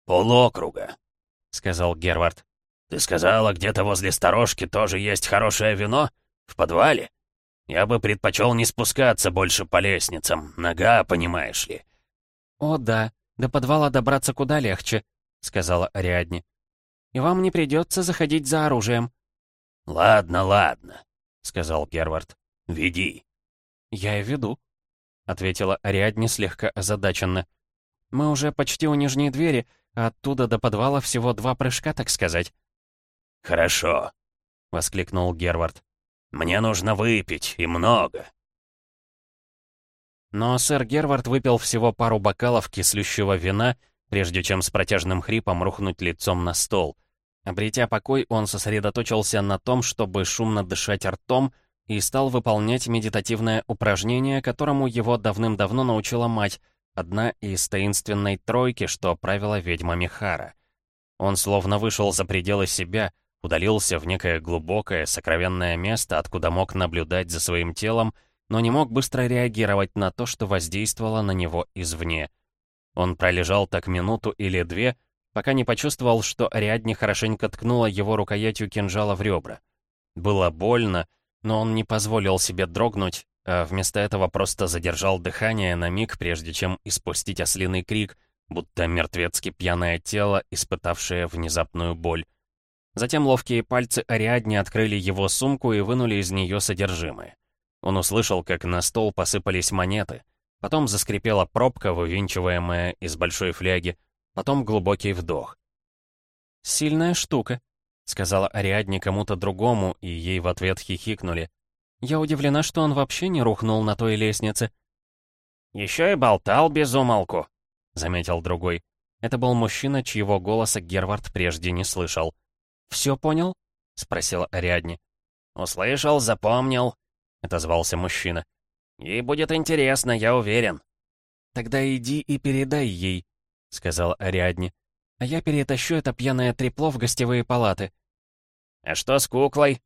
полокруга», — сказал Гервард. «Ты сказала, где-то возле сторожки тоже есть хорошее вино? В подвале? Я бы предпочел не спускаться больше по лестницам. Нога, понимаешь ли». «О, да. До подвала добраться куда легче», — сказала Ариадне. «И вам не придется заходить за оружием». «Ладно, ладно», — сказал Гервард. «Веди». «Я и веду», ответила Ариадне слегка озадаченно. «Мы уже почти у нижней двери, а оттуда до подвала всего два прыжка, так сказать». «Хорошо», — воскликнул Гервард. «Мне нужно выпить, и много». Но сэр Гервард выпил всего пару бокалов кислющего вина, прежде чем с протяжным хрипом рухнуть лицом на стол. Обретя покой, он сосредоточился на том, чтобы шумно дышать ртом, и стал выполнять медитативное упражнение, которому его давным-давно научила мать, одна из таинственной тройки, что правила ведьма Михара. Он словно вышел за пределы себя, удалился в некое глубокое, сокровенное место, откуда мог наблюдать за своим телом, но не мог быстро реагировать на то, что воздействовало на него извне. Он пролежал так минуту или две, пока не почувствовал, что Ариадне хорошенько ткнула его рукоятью кинжала в ребра. Было больно, но он не позволил себе дрогнуть, а вместо этого просто задержал дыхание на миг, прежде чем испустить ослиный крик, будто мертвецки пьяное тело, испытавшее внезапную боль. Затем ловкие пальцы Ариадни открыли его сумку и вынули из нее содержимое. Он услышал, как на стол посыпались монеты. Потом заскрипела пробка, вывинчиваемая из большой фляги. Потом глубокий вдох. «Сильная штука», сказала Ариадне кому-то другому, и ей в ответ хихикнули. Я удивлена, что он вообще не рухнул на той лестнице. «Еще и болтал без умолку», — заметил другой. Это был мужчина, чьего голоса Гервард прежде не слышал. «Все понял?» — спросила Ариадне. «Услышал, запомнил», — отозвался мужчина. «Ей будет интересно, я уверен». «Тогда иди и передай ей», — сказала Ариадне. «А я перетащу это пьяное трепло в гостевые палаты. «А что с куклой?»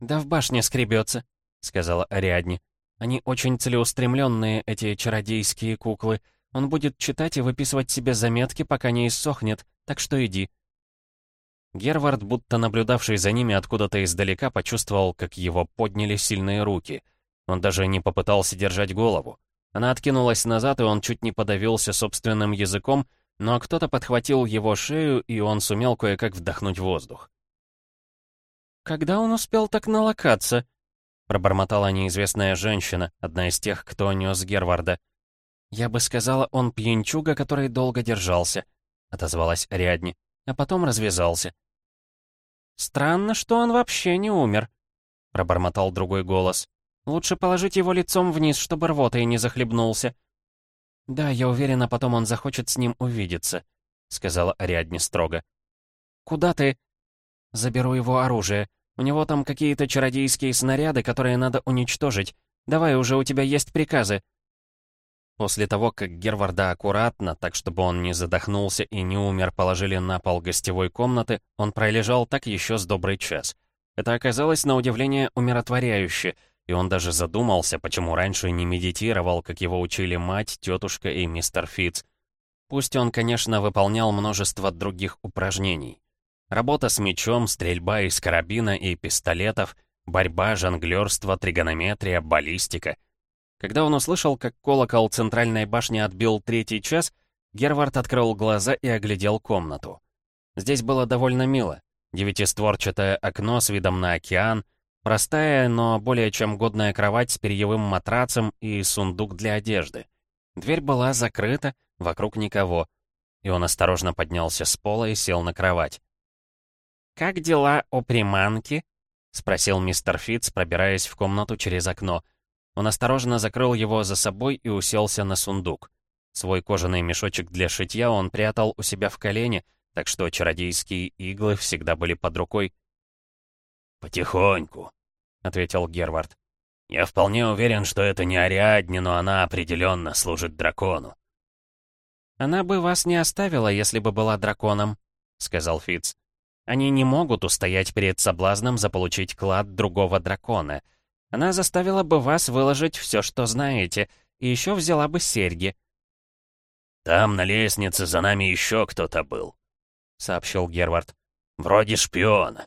«Да в башне скребется», — сказала Ариадне. «Они очень целеустремленные, эти чародейские куклы. Он будет читать и выписывать себе заметки, пока не иссохнет, так что иди». Гервард, будто наблюдавший за ними откуда-то издалека, почувствовал, как его подняли сильные руки. Он даже не попытался держать голову. Она откинулась назад, и он чуть не подавился собственным языком, но кто-то подхватил его шею, и он сумел кое-как вдохнуть воздух. «Когда он успел так налокаться?» — пробормотала неизвестная женщина, одна из тех, кто нес Герварда. «Я бы сказала, он пьянчуга, который долго держался», — отозвалась Ариадни, а потом развязался. «Странно, что он вообще не умер», — пробормотал другой голос. «Лучше положить его лицом вниз, чтобы рвотой не захлебнулся». «Да, я уверена, потом он захочет с ним увидеться», — сказала Ариадне строго. «Куда ты?» «Заберу его оружие. У него там какие-то чародейские снаряды, которые надо уничтожить. Давай, уже у тебя есть приказы». После того, как Герварда аккуратно, так чтобы он не задохнулся и не умер, положили на пол гостевой комнаты, он пролежал так еще с добрый час. Это оказалось, на удивление, умиротворяюще, и он даже задумался, почему раньше не медитировал, как его учили мать, тетушка и мистер Фитц. Пусть он, конечно, выполнял множество других упражнений. Работа с мечом, стрельба из карабина и пистолетов, борьба, жонглерство, тригонометрия, баллистика. Когда он услышал, как колокол центральной башни отбил третий час, Гервард открыл глаза и оглядел комнату. Здесь было довольно мило. Девятистворчатое окно с видом на океан, простая, но более чем годная кровать с перьевым матрацем и сундук для одежды. Дверь была закрыта, вокруг никого. И он осторожно поднялся с пола и сел на кровать. «Как дела у приманки?» — спросил мистер Фитц, пробираясь в комнату через окно. Он осторожно закрыл его за собой и уселся на сундук. Свой кожаный мешочек для шитья он прятал у себя в колене, так что чародейские иглы всегда были под рукой. «Потихоньку», — ответил Гервард. «Я вполне уверен, что это не Ариадне, но она определенно служит дракону». «Она бы вас не оставила, если бы была драконом», — сказал Фитц. «Они не могут устоять перед соблазном заполучить клад другого дракона. Она заставила бы вас выложить все, что знаете, и еще взяла бы серьги». «Там на лестнице за нами еще кто-то был», — сообщил Гервард. «Вроде шпиона.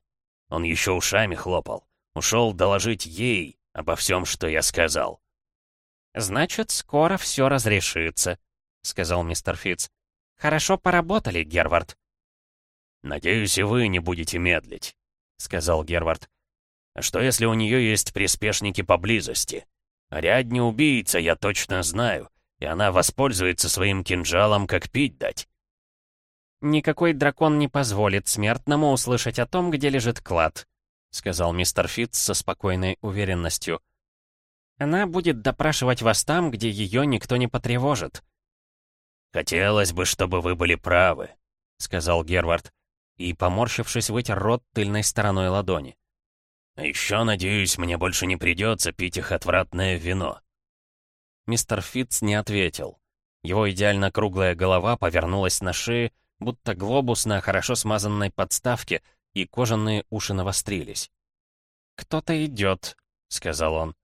Он еще ушами хлопал. Ушел доложить ей обо всем, что я сказал». «Значит, скоро все разрешится», — сказал мистер Фитц. «Хорошо поработали, Гервард». «Надеюсь, и вы не будете медлить», — сказал Гервард. «А что, если у нее есть приспешники поблизости? Рядни убийца, я точно знаю, и она воспользуется своим кинжалом, как пить дать». «Никакой дракон не позволит смертному услышать о том, где лежит клад», — сказал мистер Фитц со спокойной уверенностью. «Она будет допрашивать вас там, где ее никто не потревожит». «Хотелось бы, чтобы вы были правы», — сказал Гервард, и, поморщившись, вытер рот тыльной стороной ладони. «А еще, надеюсь, мне больше не придется пить их отвратное вино». Мистер Фитц не ответил. Его идеально круглая голова повернулась на шее, будто глобус на хорошо смазанной подставке, и кожаные уши навострились. «Кто-то идет», — сказал он.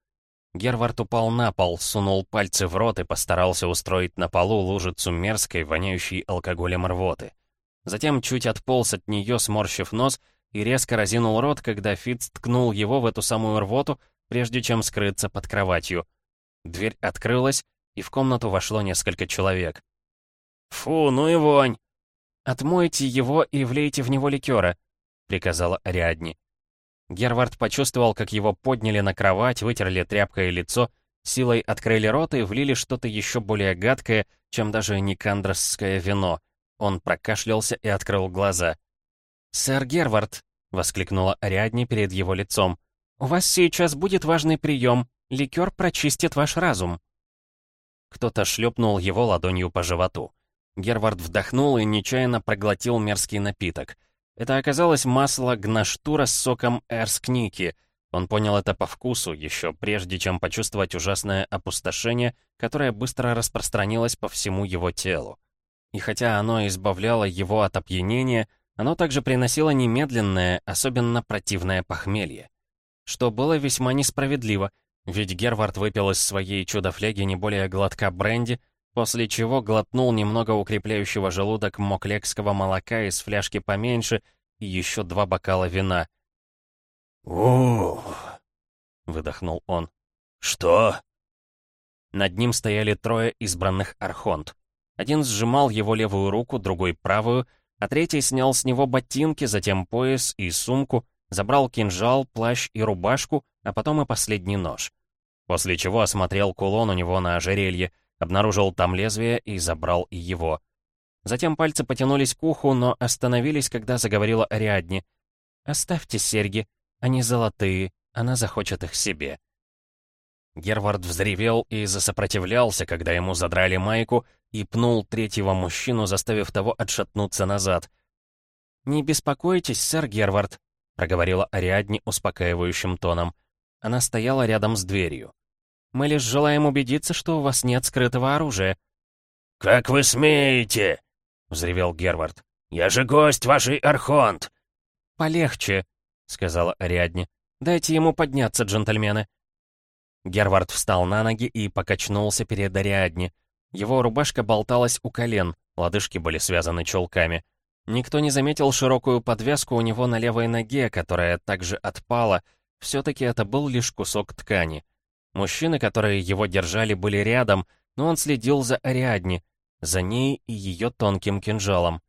Гервард упал на пол, сунул пальцы в рот и постарался устроить на полу лужицу мерзкой, воняющей алкоголем рвоты. Затем чуть отполз от нее, сморщив нос, и резко разинул рот, когда Фитц ткнул его в эту самую рвоту, прежде чем скрыться под кроватью. Дверь открылась, и в комнату вошло несколько человек. «Фу, ну и вонь!» «Отмойте его и влейте в него ликера», — приказала Ариадни. Гервард почувствовал, как его подняли на кровать, вытерли тряпкой лицо, силой открыли рот и влили что-то еще более гадкое, чем даже никандросское вино. Он прокашлялся и открыл глаза. «Сэр Гервард!» — воскликнула Ариадни перед его лицом. «У вас сейчас будет важный прием. Ликер прочистит ваш разум». Кто-то шлепнул его ладонью по животу. Гервард вдохнул и нечаянно проглотил мерзкий напиток. Это оказалось масло гнаштура с соком эрскники. Он понял это по вкусу, еще прежде чем почувствовать ужасное опустошение, которое быстро распространилось по всему его телу. И хотя оно избавляло его от опьянения, оно также приносило немедленное, особенно противное похмелье. Что было весьма несправедливо, ведь Гервард выпил из своей чудо-фляги не более глотка бренди, после чего глотнул немного укрепляющего желудок моклекского молока из фляжки поменьше и еще два бокала вина. «Ух!» — выдохнул он. «Что?» Над ним стояли трое избранных архонт. Один сжимал его левую руку, другой — правую, а третий снял с него ботинки, затем пояс и сумку, забрал кинжал, плащ и рубашку, а потом и последний нож. После чего осмотрел кулон у него на ожерелье — Обнаружил там лезвие и забрал и его. Затем пальцы потянулись к уху, но остановились, когда заговорила Ариадне. «Оставьте серьги, они золотые, она захочет их себе». Гервард взревел и засопротивлялся, когда ему задрали майку, и пнул третьего мужчину, заставив того отшатнуться назад. «Не беспокойтесь, сэр Гервард», — проговорила Ариадне успокаивающим тоном. Она стояла рядом с дверью. «Мы лишь желаем убедиться, что у вас нет скрытого оружия». «Как вы смеете?» — взревел Гервард. «Я же гость вашей Архонт!» «Полегче», — сказала Ариадне. «Дайте ему подняться, джентльмены». Гервард встал на ноги и покачнулся перед Ариадне. Его рубашка болталась у колен, лодыжки были связаны чулками. Никто не заметил широкую подвязку у него на левой ноге, которая также отпала. Все-таки это был лишь кусок ткани. Мужчины, которые его держали, были рядом, но он следил за Ариадне, за ней и ее тонким кинжалом.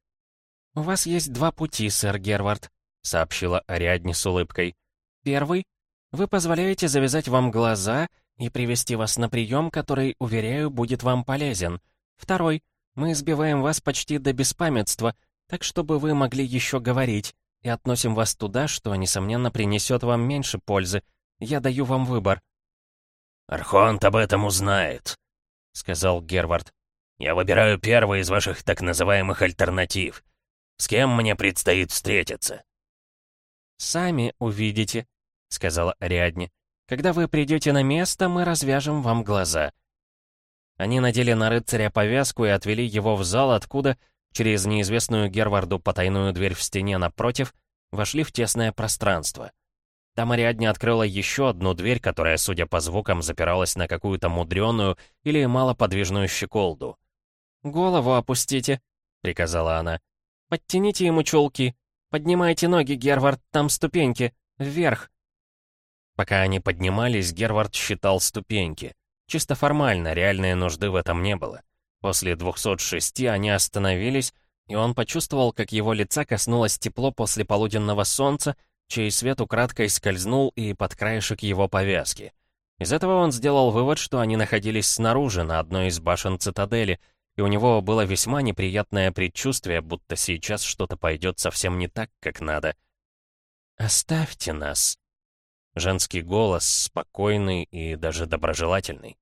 «У вас есть два пути, сэр Гервард», — сообщила Ариадне с улыбкой. «Первый вы позволяете завязать вам глаза и привести вас на прием, который, уверяю, будет вам полезен. Второй. Мы избиваем вас почти до беспамятства, так чтобы вы могли еще говорить, и относим вас туда, что, несомненно, принесет вам меньше пользы. Я даю вам выбор». «Архонт об этом узнает», — сказал Гервард. «Я выбираю первый из ваших так называемых альтернатив. С кем мне предстоит встретиться?» «Сами увидите», сказала Ариадне. «Когда вы придете на место, мы развяжем вам глаза». Они надели на рыцаря повязку и отвели его в зал, откуда, через неизвестную Герварду потайную дверь в стене напротив, вошли в тесное пространство. Там Ариадне открыла еще одну дверь, которая, судя по звукам, запиралась на какую-то мудреную или малоподвижную щеколду. «Голову опустите», — приказала она. «Подтяните ему чулки. Поднимайте ноги, Гервард, там ступеньки. Вверх. Пока они поднимались, Гервард считал ступеньки. Чисто формально, реальной нужды в этом не было. После 206 они остановились, и он почувствовал, как его лица коснулось тепло после полуденного солнца, чей свет украдкой скользнул и под краешек его повязки. Из этого он сделал вывод, что они находились снаружи, на одной из башен цитадели, и у него было весьма неприятное предчувствие, будто сейчас что-то пойдет совсем не так, как надо. «Оставьте нас», Женский голос, спокойный и даже доброжелательный.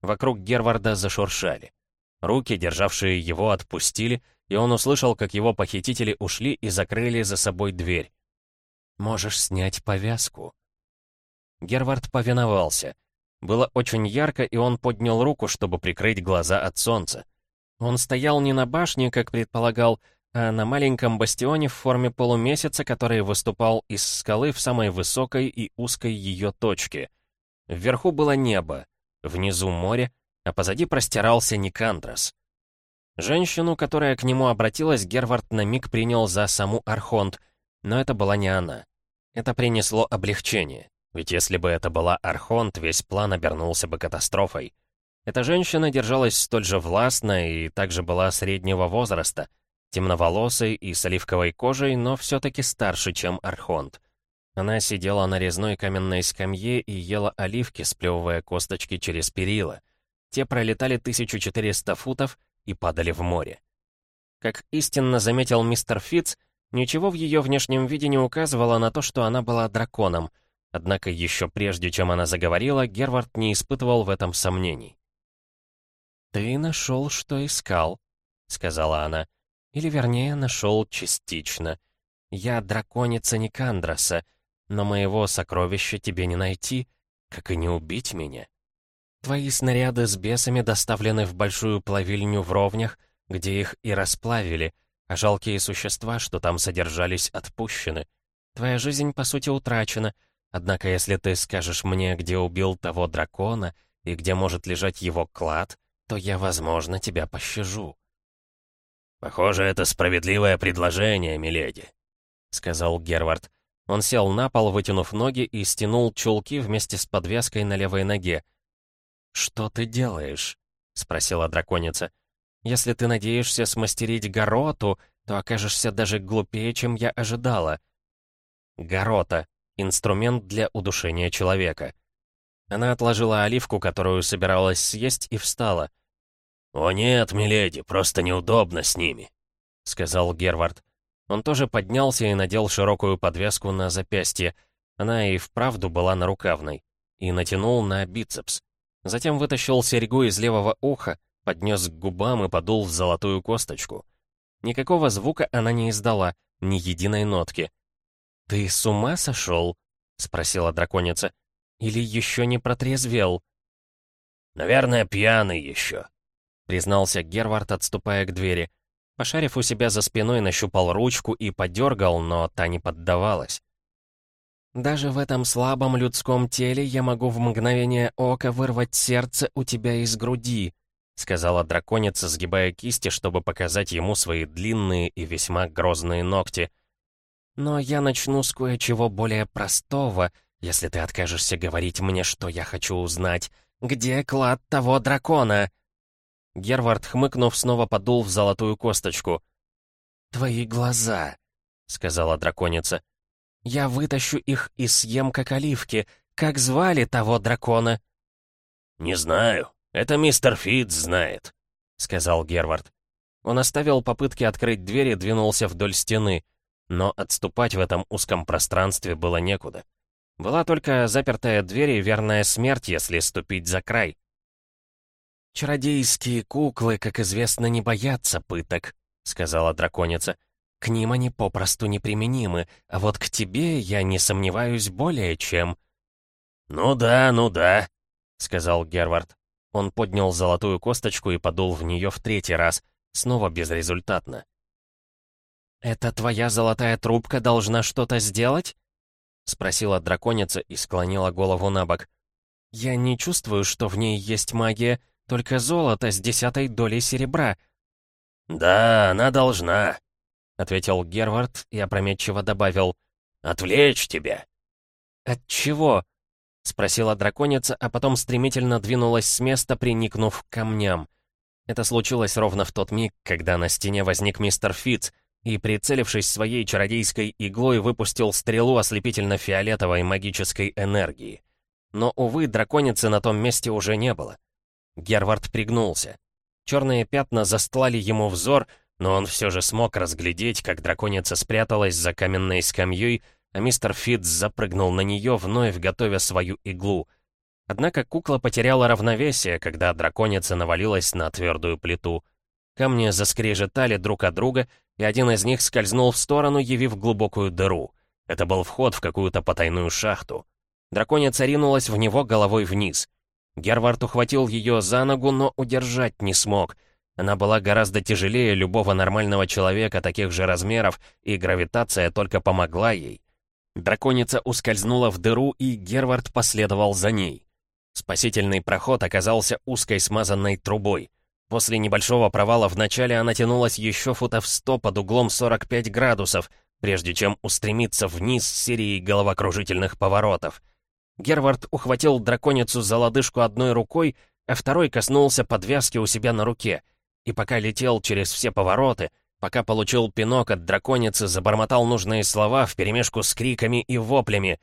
Вокруг Герварда зашуршали. Руки, державшие его, отпустили, и он услышал, как его похитители ушли и закрыли за собой дверь. «Можешь снять повязку». Гервард повиновался. Было очень ярко, и он поднял руку, чтобы прикрыть глаза от солнца. Он стоял не на башне, как предполагал, а на маленьком бастионе в форме полумесяца, который выступал из скалы в самой высокой и узкой ее точке. Вверху было небо, внизу море, а позади простирался Никандрос. Женщину, которая к нему обратилась, Гервард на миг принял за саму Архонт, но это была не она. Это принесло облегчение, ведь если бы это была Архонт, весь план обернулся бы катастрофой. Эта женщина держалась столь же властно и также была среднего возраста — темноволосой и с оливковой кожей, но все-таки старше, чем Архонт. Она сидела на резной каменной скамье и ела оливки, сплевывая косточки через перила. Те пролетали 1400 футов и падали в море. Как истинно заметил мистер Фитц, ничего в ее внешнем виде не указывало на то, что она была драконом, однако еще прежде, чем она заговорила, Гервард не испытывал в этом сомнений. «Ты нашел, что искал», — сказала она. Или, вернее, нашел частично. Я драконица Никандроса, но моего сокровища тебе не найти, как и не убить меня. Твои снаряды с бесами доставлены в большую плавильню в Ровнях, где их и расплавили, а жалкие существа, что там содержались, отпущены. Твоя жизнь, по сути, утрачена, однако если ты скажешь мне, где убил того дракона и где может лежать его клад, то я, возможно, тебя пощажу. «Похоже, это справедливое предложение, миледи», — сказал Гервард. Он сел на пол, вытянув ноги, и стянул чулки вместе с подвязкой на левой ноге. «Что ты делаешь?» — спросила драконица. «Если ты надеешься смастерить гороту, то окажешься даже глупее, чем я ожидала». Горота — инструмент для удушения человека. Она отложила оливку, которую собиралась съесть, и встала. «О нет, миледи, просто неудобно с ними», — сказал Гервард. Он тоже поднялся и надел широкую подвеску на запястье. Она и вправду была нарукавной. И натянул на бицепс. Затем вытащил серьгу из левого уха, поднес к губам и подул в золотую косточку. Никакого звука она не издала, ни единой нотки. «Ты с ума сошел?» — спросила драконица. «Или еще не протрезвел?» «Наверное, пьяный еще», — признался Гервард, отступая к двери. Пошарив у себя за спиной, нащупал ручку и подергал, но та не поддавалась. «Даже в этом слабом людском теле я могу в мгновение ока вырвать сердце у тебя из груди», сказала драконица, сгибая кисти, чтобы показать ему свои длинные и весьма грозные ногти. «Но я начну с кое-чего более простого, если ты откажешься говорить мне, что я хочу узнать. Где клад того дракона?» Гервард, хмыкнув, снова подул в золотую косточку. «Твои глаза», — сказала драконица. «Я вытащу их и съем, как оливки. Как звали того дракона?» «Не знаю. Это мистер Фитц знает», — сказал Гервард. Он оставил попытки открыть дверь и двинулся вдоль стены, но отступать в этом узком пространстве было некуда. Была только запертая дверь и верная смерть, если ступить за край. «Чародейские куклы, как известно, не боятся пыток», — сказала драконица. «К ним они попросту неприменимы, а вот к тебе я не сомневаюсь более чем». «Ну да, ну да», — сказал Гервард. Он поднял золотую косточку и подул в нее в третий раз, снова безрезультатно. «Это твоя золотая трубка должна что-то сделать?» — спросила драконица и склонила голову на бок. «Я не чувствую, что в ней есть магия, только золото с десятой долей серебра». «Да, она должна», — ответил Гервард и опрометчиво добавил. «Отвлечь тебя». «От чего?» — спросила драконица, а потом стремительно двинулась с места, приникнув к камням. Это случилось ровно в тот миг, когда на стене возник мистер Фитц и, прицелившись своей чародейской иглой, выпустил стрелу ослепительно-фиолетовой магической энергии. Но, увы, драконицы на том месте уже не было. Гервард пригнулся. Черные пятна застлали ему взор, но он все же смог разглядеть, как драконица спряталась за каменной скамьей, а мистер Фитц запрыгнул на нее, вновь готовя свою иглу. Однако кукла потеряла равновесие, когда драконица навалилась на твердую плиту. Камни заскрежетали друг от друга, и один из них скользнул в сторону, явив глубокую дыру. Это был вход в какую-то потайную шахту. Драконица ринулась в него головой вниз. Гервард ухватил ее за ногу, но удержать не смог. Она была гораздо тяжелее любого нормального человека таких же размеров, и гравитация только помогла ей. Драконица ускользнула в дыру, и Гервард последовал за ней. Спасительный проход оказался узкой смазанной трубой. После небольшого провала в начале она тянулась еще футов 100 под углом 45 градусов, прежде чем устремиться вниз с серией головокружительных поворотов. Гервард ухватил драконицу за лодыжку одной рукой, а второй коснулся подвязки у себя на руке. И пока летел через все повороты, пока получил пинок от драконицы, забормотал нужные слова вперемешку с криками и воплями.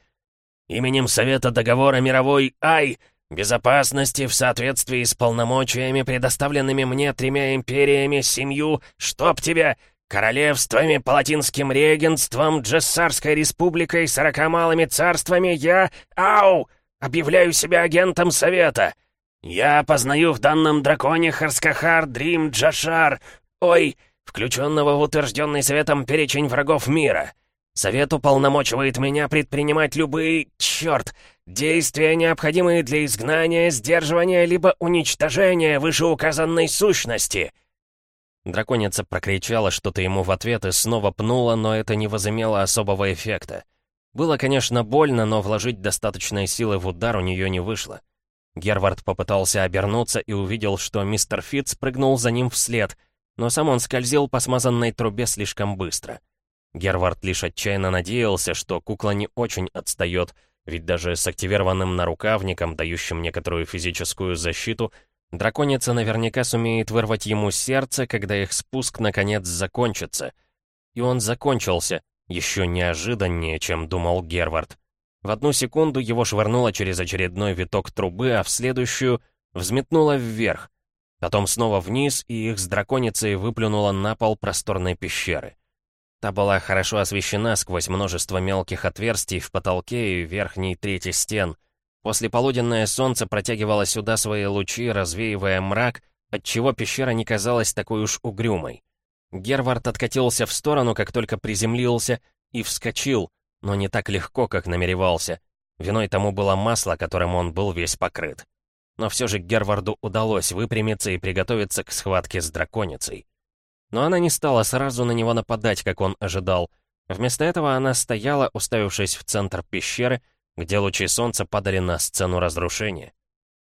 «Именем Совета Договора Мировой Ай!» Безопасности в соответствии с полномочиями, предоставленными мне тремя империями, семью, чтоб тебя, королевствами, палатинским регенством, Джессарской республикой, сорока малыми царствами, я, ау, объявляю себя агентом Совета. Я познаю в данном драконе Харскахар Дрим Джашар, ой, включенного в утвержденный Советом перечень врагов мира. Совет уполномочивает меня предпринимать любые... Черт! Действия, необходимые для изгнания, сдерживания либо уничтожения вышеуказанной сущности!» Драконица прокричала что-то ему в ответ и снова пнула, но это не возымело особого эффекта. Было, конечно, больно, но вложить достаточной силы в удар у нее не вышло. Гервард попытался обернуться и увидел, что мистер Фитц прыгнул за ним вслед, но сам он скользил по смазанной трубе слишком быстро. Гервард лишь отчаянно надеялся, что кукла не очень отстает, ведь даже с активированным нарукавником, дающим некоторую физическую защиту, драконица наверняка сумеет вырвать ему сердце, когда их спуск наконец закончится. И он закончился, еще неожиданнее, чем думал Гервард. В одну секунду его швырнуло через очередной виток трубы, а в следующую взметнуло вверх. Потом снова вниз, и их с драконицей выплюнуло на пол просторной пещеры. Та была хорошо освещена сквозь множество мелких отверстий в потолке и верхней трети стен. Послеполуденное солнце протягивало сюда свои лучи, развеивая мрак, отчего пещера не казалась такой уж угрюмой. Гервард откатился в сторону, как только приземлился, и вскочил, но не так легко, как намеревался. Виной тому было масло, которым он был весь покрыт. Но все же Герварду удалось выпрямиться и приготовиться к схватке с драконицей. Но она не стала сразу на него нападать, как он ожидал. Вместо этого она стояла, уставившись в центр пещеры, где лучи солнца падали на сцену разрушения.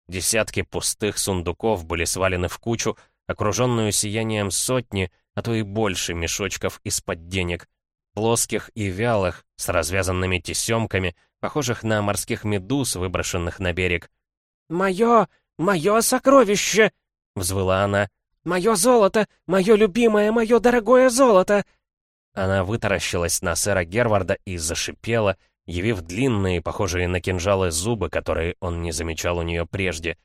Десятки пустых сундуков были свалены в кучу, окруженную сиянием сотни, а то и больше мешочков из-под денег, плоских и вялых, с развязанными тесемками, похожих на морских медуз, выброшенных на берег. «Мое! Мое сокровище!» — взвыла она. «Мое золото! Мое любимое, мое дорогое золото!» Она вытаращилась на сэра Герварда и зашипела, явив длинные, похожие на кинжалы зубы, которые он не замечал у нее прежде.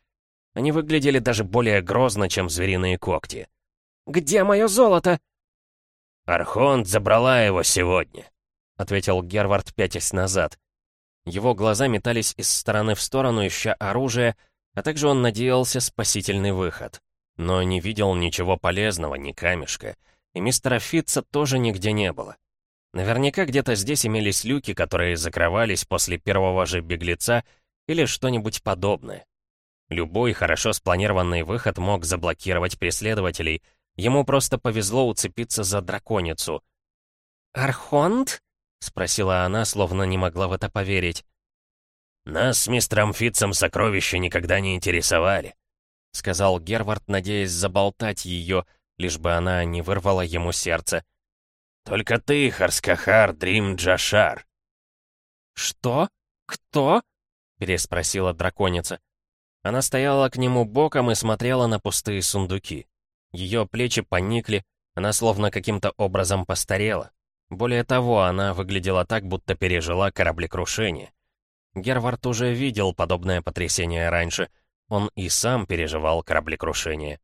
Они выглядели даже более грозно, чем звериные когти. «Где мое золото?» «Архонт забрала его сегодня», — ответил Гервард, пятясь назад. Его глаза метались из стороны в сторону, ища оружие, а также он надеялся спасительный выход но не видел ничего полезного, ни камешка. И мистера Фитца тоже нигде не было. Наверняка где-то здесь имелись люки, которые закрывались после первого же беглеца или что-нибудь подобное. Любой хорошо спланированный выход мог заблокировать преследователей. Ему просто повезло уцепиться за драконицу. «Архонт?» — спросила она, словно не могла в это поверить. «Нас с мистером Фитцем сокровища никогда не интересовали. — сказал Гервард, надеясь заболтать ее, лишь бы она не вырвала ему сердце. «Только ты, Харскахар, Дрим Джашар». «Что? Кто?» — переспросила драконица. Она стояла к нему боком и смотрела на пустые сундуки. Ее плечи поникли, она словно каким-то образом постарела. Более того, она выглядела так, будто пережила кораблекрушение. Гервард уже видел подобное потрясение раньше — он и сам переживал кораблекрушение.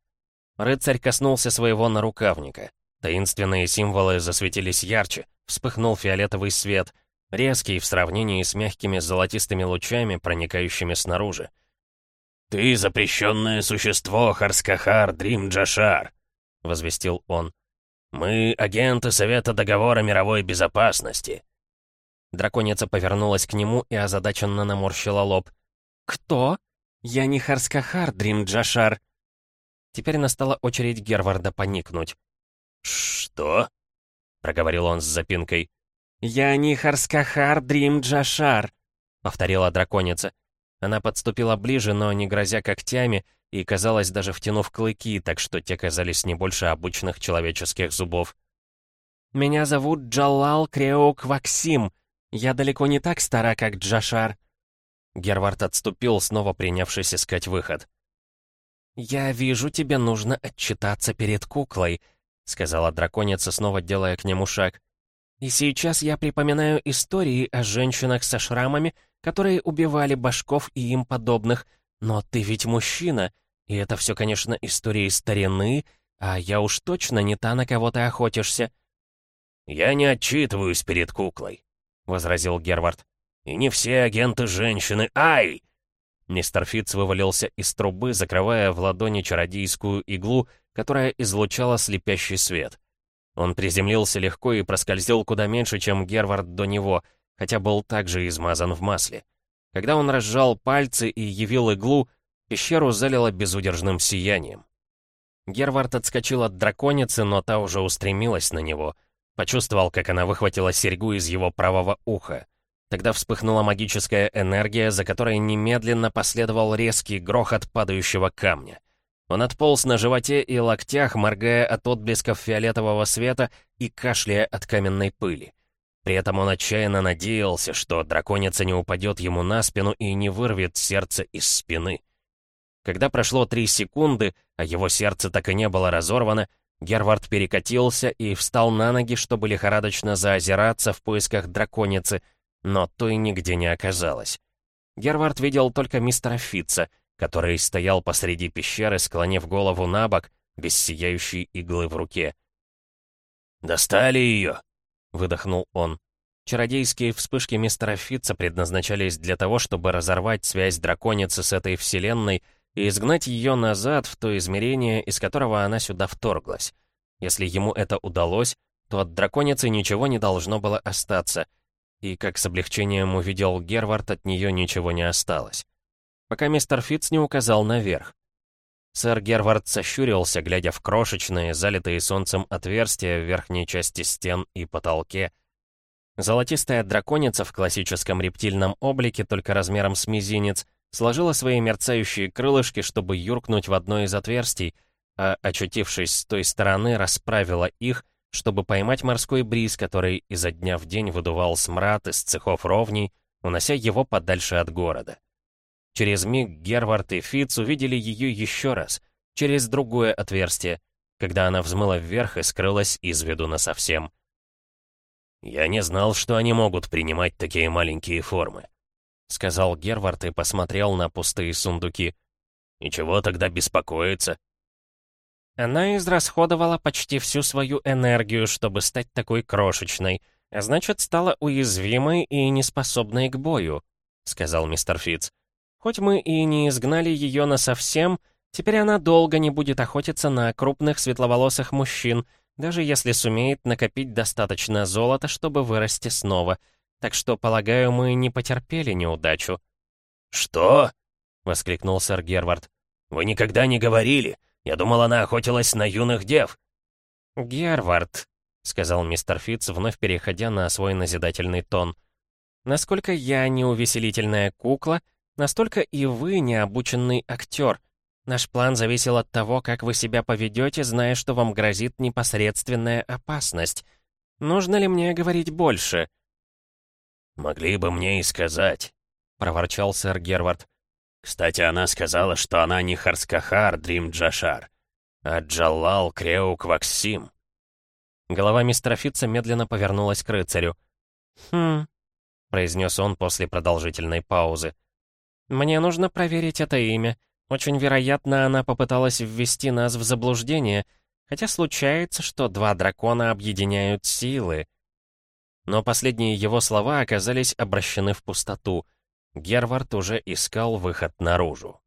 Рыцарь коснулся своего нарукавника. Таинственные символы засветились ярче, вспыхнул фиолетовый свет, резкий в сравнении с мягкими золотистыми лучами, проникающими снаружи. «Ты запрещенное существо, Харскахар Дрим Джашар», — возвестил он. «Мы агенты Совета Договора Мировой Безопасности». Драконица повернулась к нему и озадаченно наморщила лоб. «Кто?» «Я не Харскахар, Дрим Джашар!» Теперь настала очередь Герварда поникнуть. «Что?» — проговорил он с запинкой. «Я не Харскахар, Дрим Джашар!» — повторила драконица. Она подступила ближе, но не грозя когтями, и, казалось, даже втянув клыки, так что те казались не больше обычных человеческих зубов. «Меня зовут Джалал Креок Ваксим. Я далеко не так стара, как Джашар. Гервард отступил, снова принявшись искать выход. «Я вижу, тебе нужно отчитаться перед куклой», — сказала драконица, снова делая к нему шаг. «И сейчас я припоминаю истории о женщинах со шрамами, которые убивали башков и им подобных. Но ты ведь мужчина, и это все, конечно, истории старины, а я уж точно не та, на кого ты охотишься». «Я не отчитываюсь перед куклой», — возразил Гервард. И не все агенты женщины. Ай!» Мистер Фитц вывалился из трубы, закрывая в ладони чародейскую иглу, которая излучала слепящий свет. Он приземлился легко и проскользил куда меньше, чем Гервард до него, хотя был также измазан в масле. Когда он разжал пальцы и явил иглу, пещеру залило безудержным сиянием. Гервард отскочил от драконицы, но та уже устремилась на него. Почувствовал, как она выхватила серьгу из его правого уха. Тогда вспыхнула магическая энергия, за которой немедленно последовал резкий грохот падающего камня. Он отполз на животе и локтях, моргая от отблесков фиолетового света и кашляя от каменной пыли. При этом он отчаянно надеялся, что драконица не упадет ему на спину и не вырвет сердце из спины. Когда прошло три секунды, а его сердце так и не было разорвано, Гервард перекатился и встал на ноги, чтобы лихорадочно заозираться в поисках драконицы — но той нигде не оказалось. Гервард видел только мистера Фитца, который стоял посреди пещеры, склонив голову на бок, без сияющей иглы в руке. «Достали ее!» — выдохнул он. Чародейские вспышки мистера Фитца предназначались для того, чтобы разорвать связь драконицы с этой вселенной и изгнать ее назад в то измерение, из которого она сюда вторглась. Если ему это удалось, то от драконицы ничего не должно было остаться, и, как с облегчением увидел Гервард, от нее ничего не осталось. Пока мистер Фитц не указал наверх. Сэр Гервард сощурился, глядя в крошечные, залитые солнцем отверстия в верхней части стен и потолке. Золотистая драконица в классическом рептильном облике, только размером с мизинец, сложила свои мерцающие крылышки, чтобы юркнуть в одно из отверстий, а, очутившись с той стороны, расправила их, чтобы поймать морской бриз, который изо дня в день выдувал смрад из цехов ровней, унося его подальше от города. Через миг Гервард и Фиц увидели ее еще раз, через другое отверстие, когда она взмыла вверх и скрылась из виду насовсем. «Я не знал, что они могут принимать такие маленькие формы», — сказал Гервард и посмотрел на пустые сундуки. «И чего тогда беспокоиться?» Она израсходовала почти всю свою энергию, чтобы стать такой крошечной, а значит, стала уязвимой и неспособной к бою, — сказал мистер Фитц. Хоть мы и не изгнали ее насовсем, теперь она долго не будет охотиться на крупных светловолосых мужчин, даже если сумеет накопить достаточно золота, чтобы вырасти снова. Так что, полагаю, мы не потерпели неудачу». «Что?» — воскликнул сэр Гервард. «Вы никогда не говорили. Я думал, она охотилась на юных дев». «Гервард», — сказал мистер Фитц, вновь переходя на свой назидательный тон. «Насколько я не увеселительная кукла, — Настолько и вы необученный актер. Наш план зависел от того, как вы себя поведете, зная, что вам грозит непосредственная опасность. Нужно ли мне говорить больше?» «Могли бы мне и сказать», — проворчал сэр Гервард. «Кстати, она сказала, что она не Харскахар Дрим Джашар, а Джалал Креук Ваксим». Голова мистера Фитца медленно повернулась к рыцарю. «Хм», — произнес он после продолжительной паузы. «Мне нужно проверить это имя. Очень вероятно, она попыталась ввести нас в заблуждение, хотя случается, что два дракона объединяют силы». Но последние его слова оказались обращены в пустоту. Гервард уже искал выход наружу.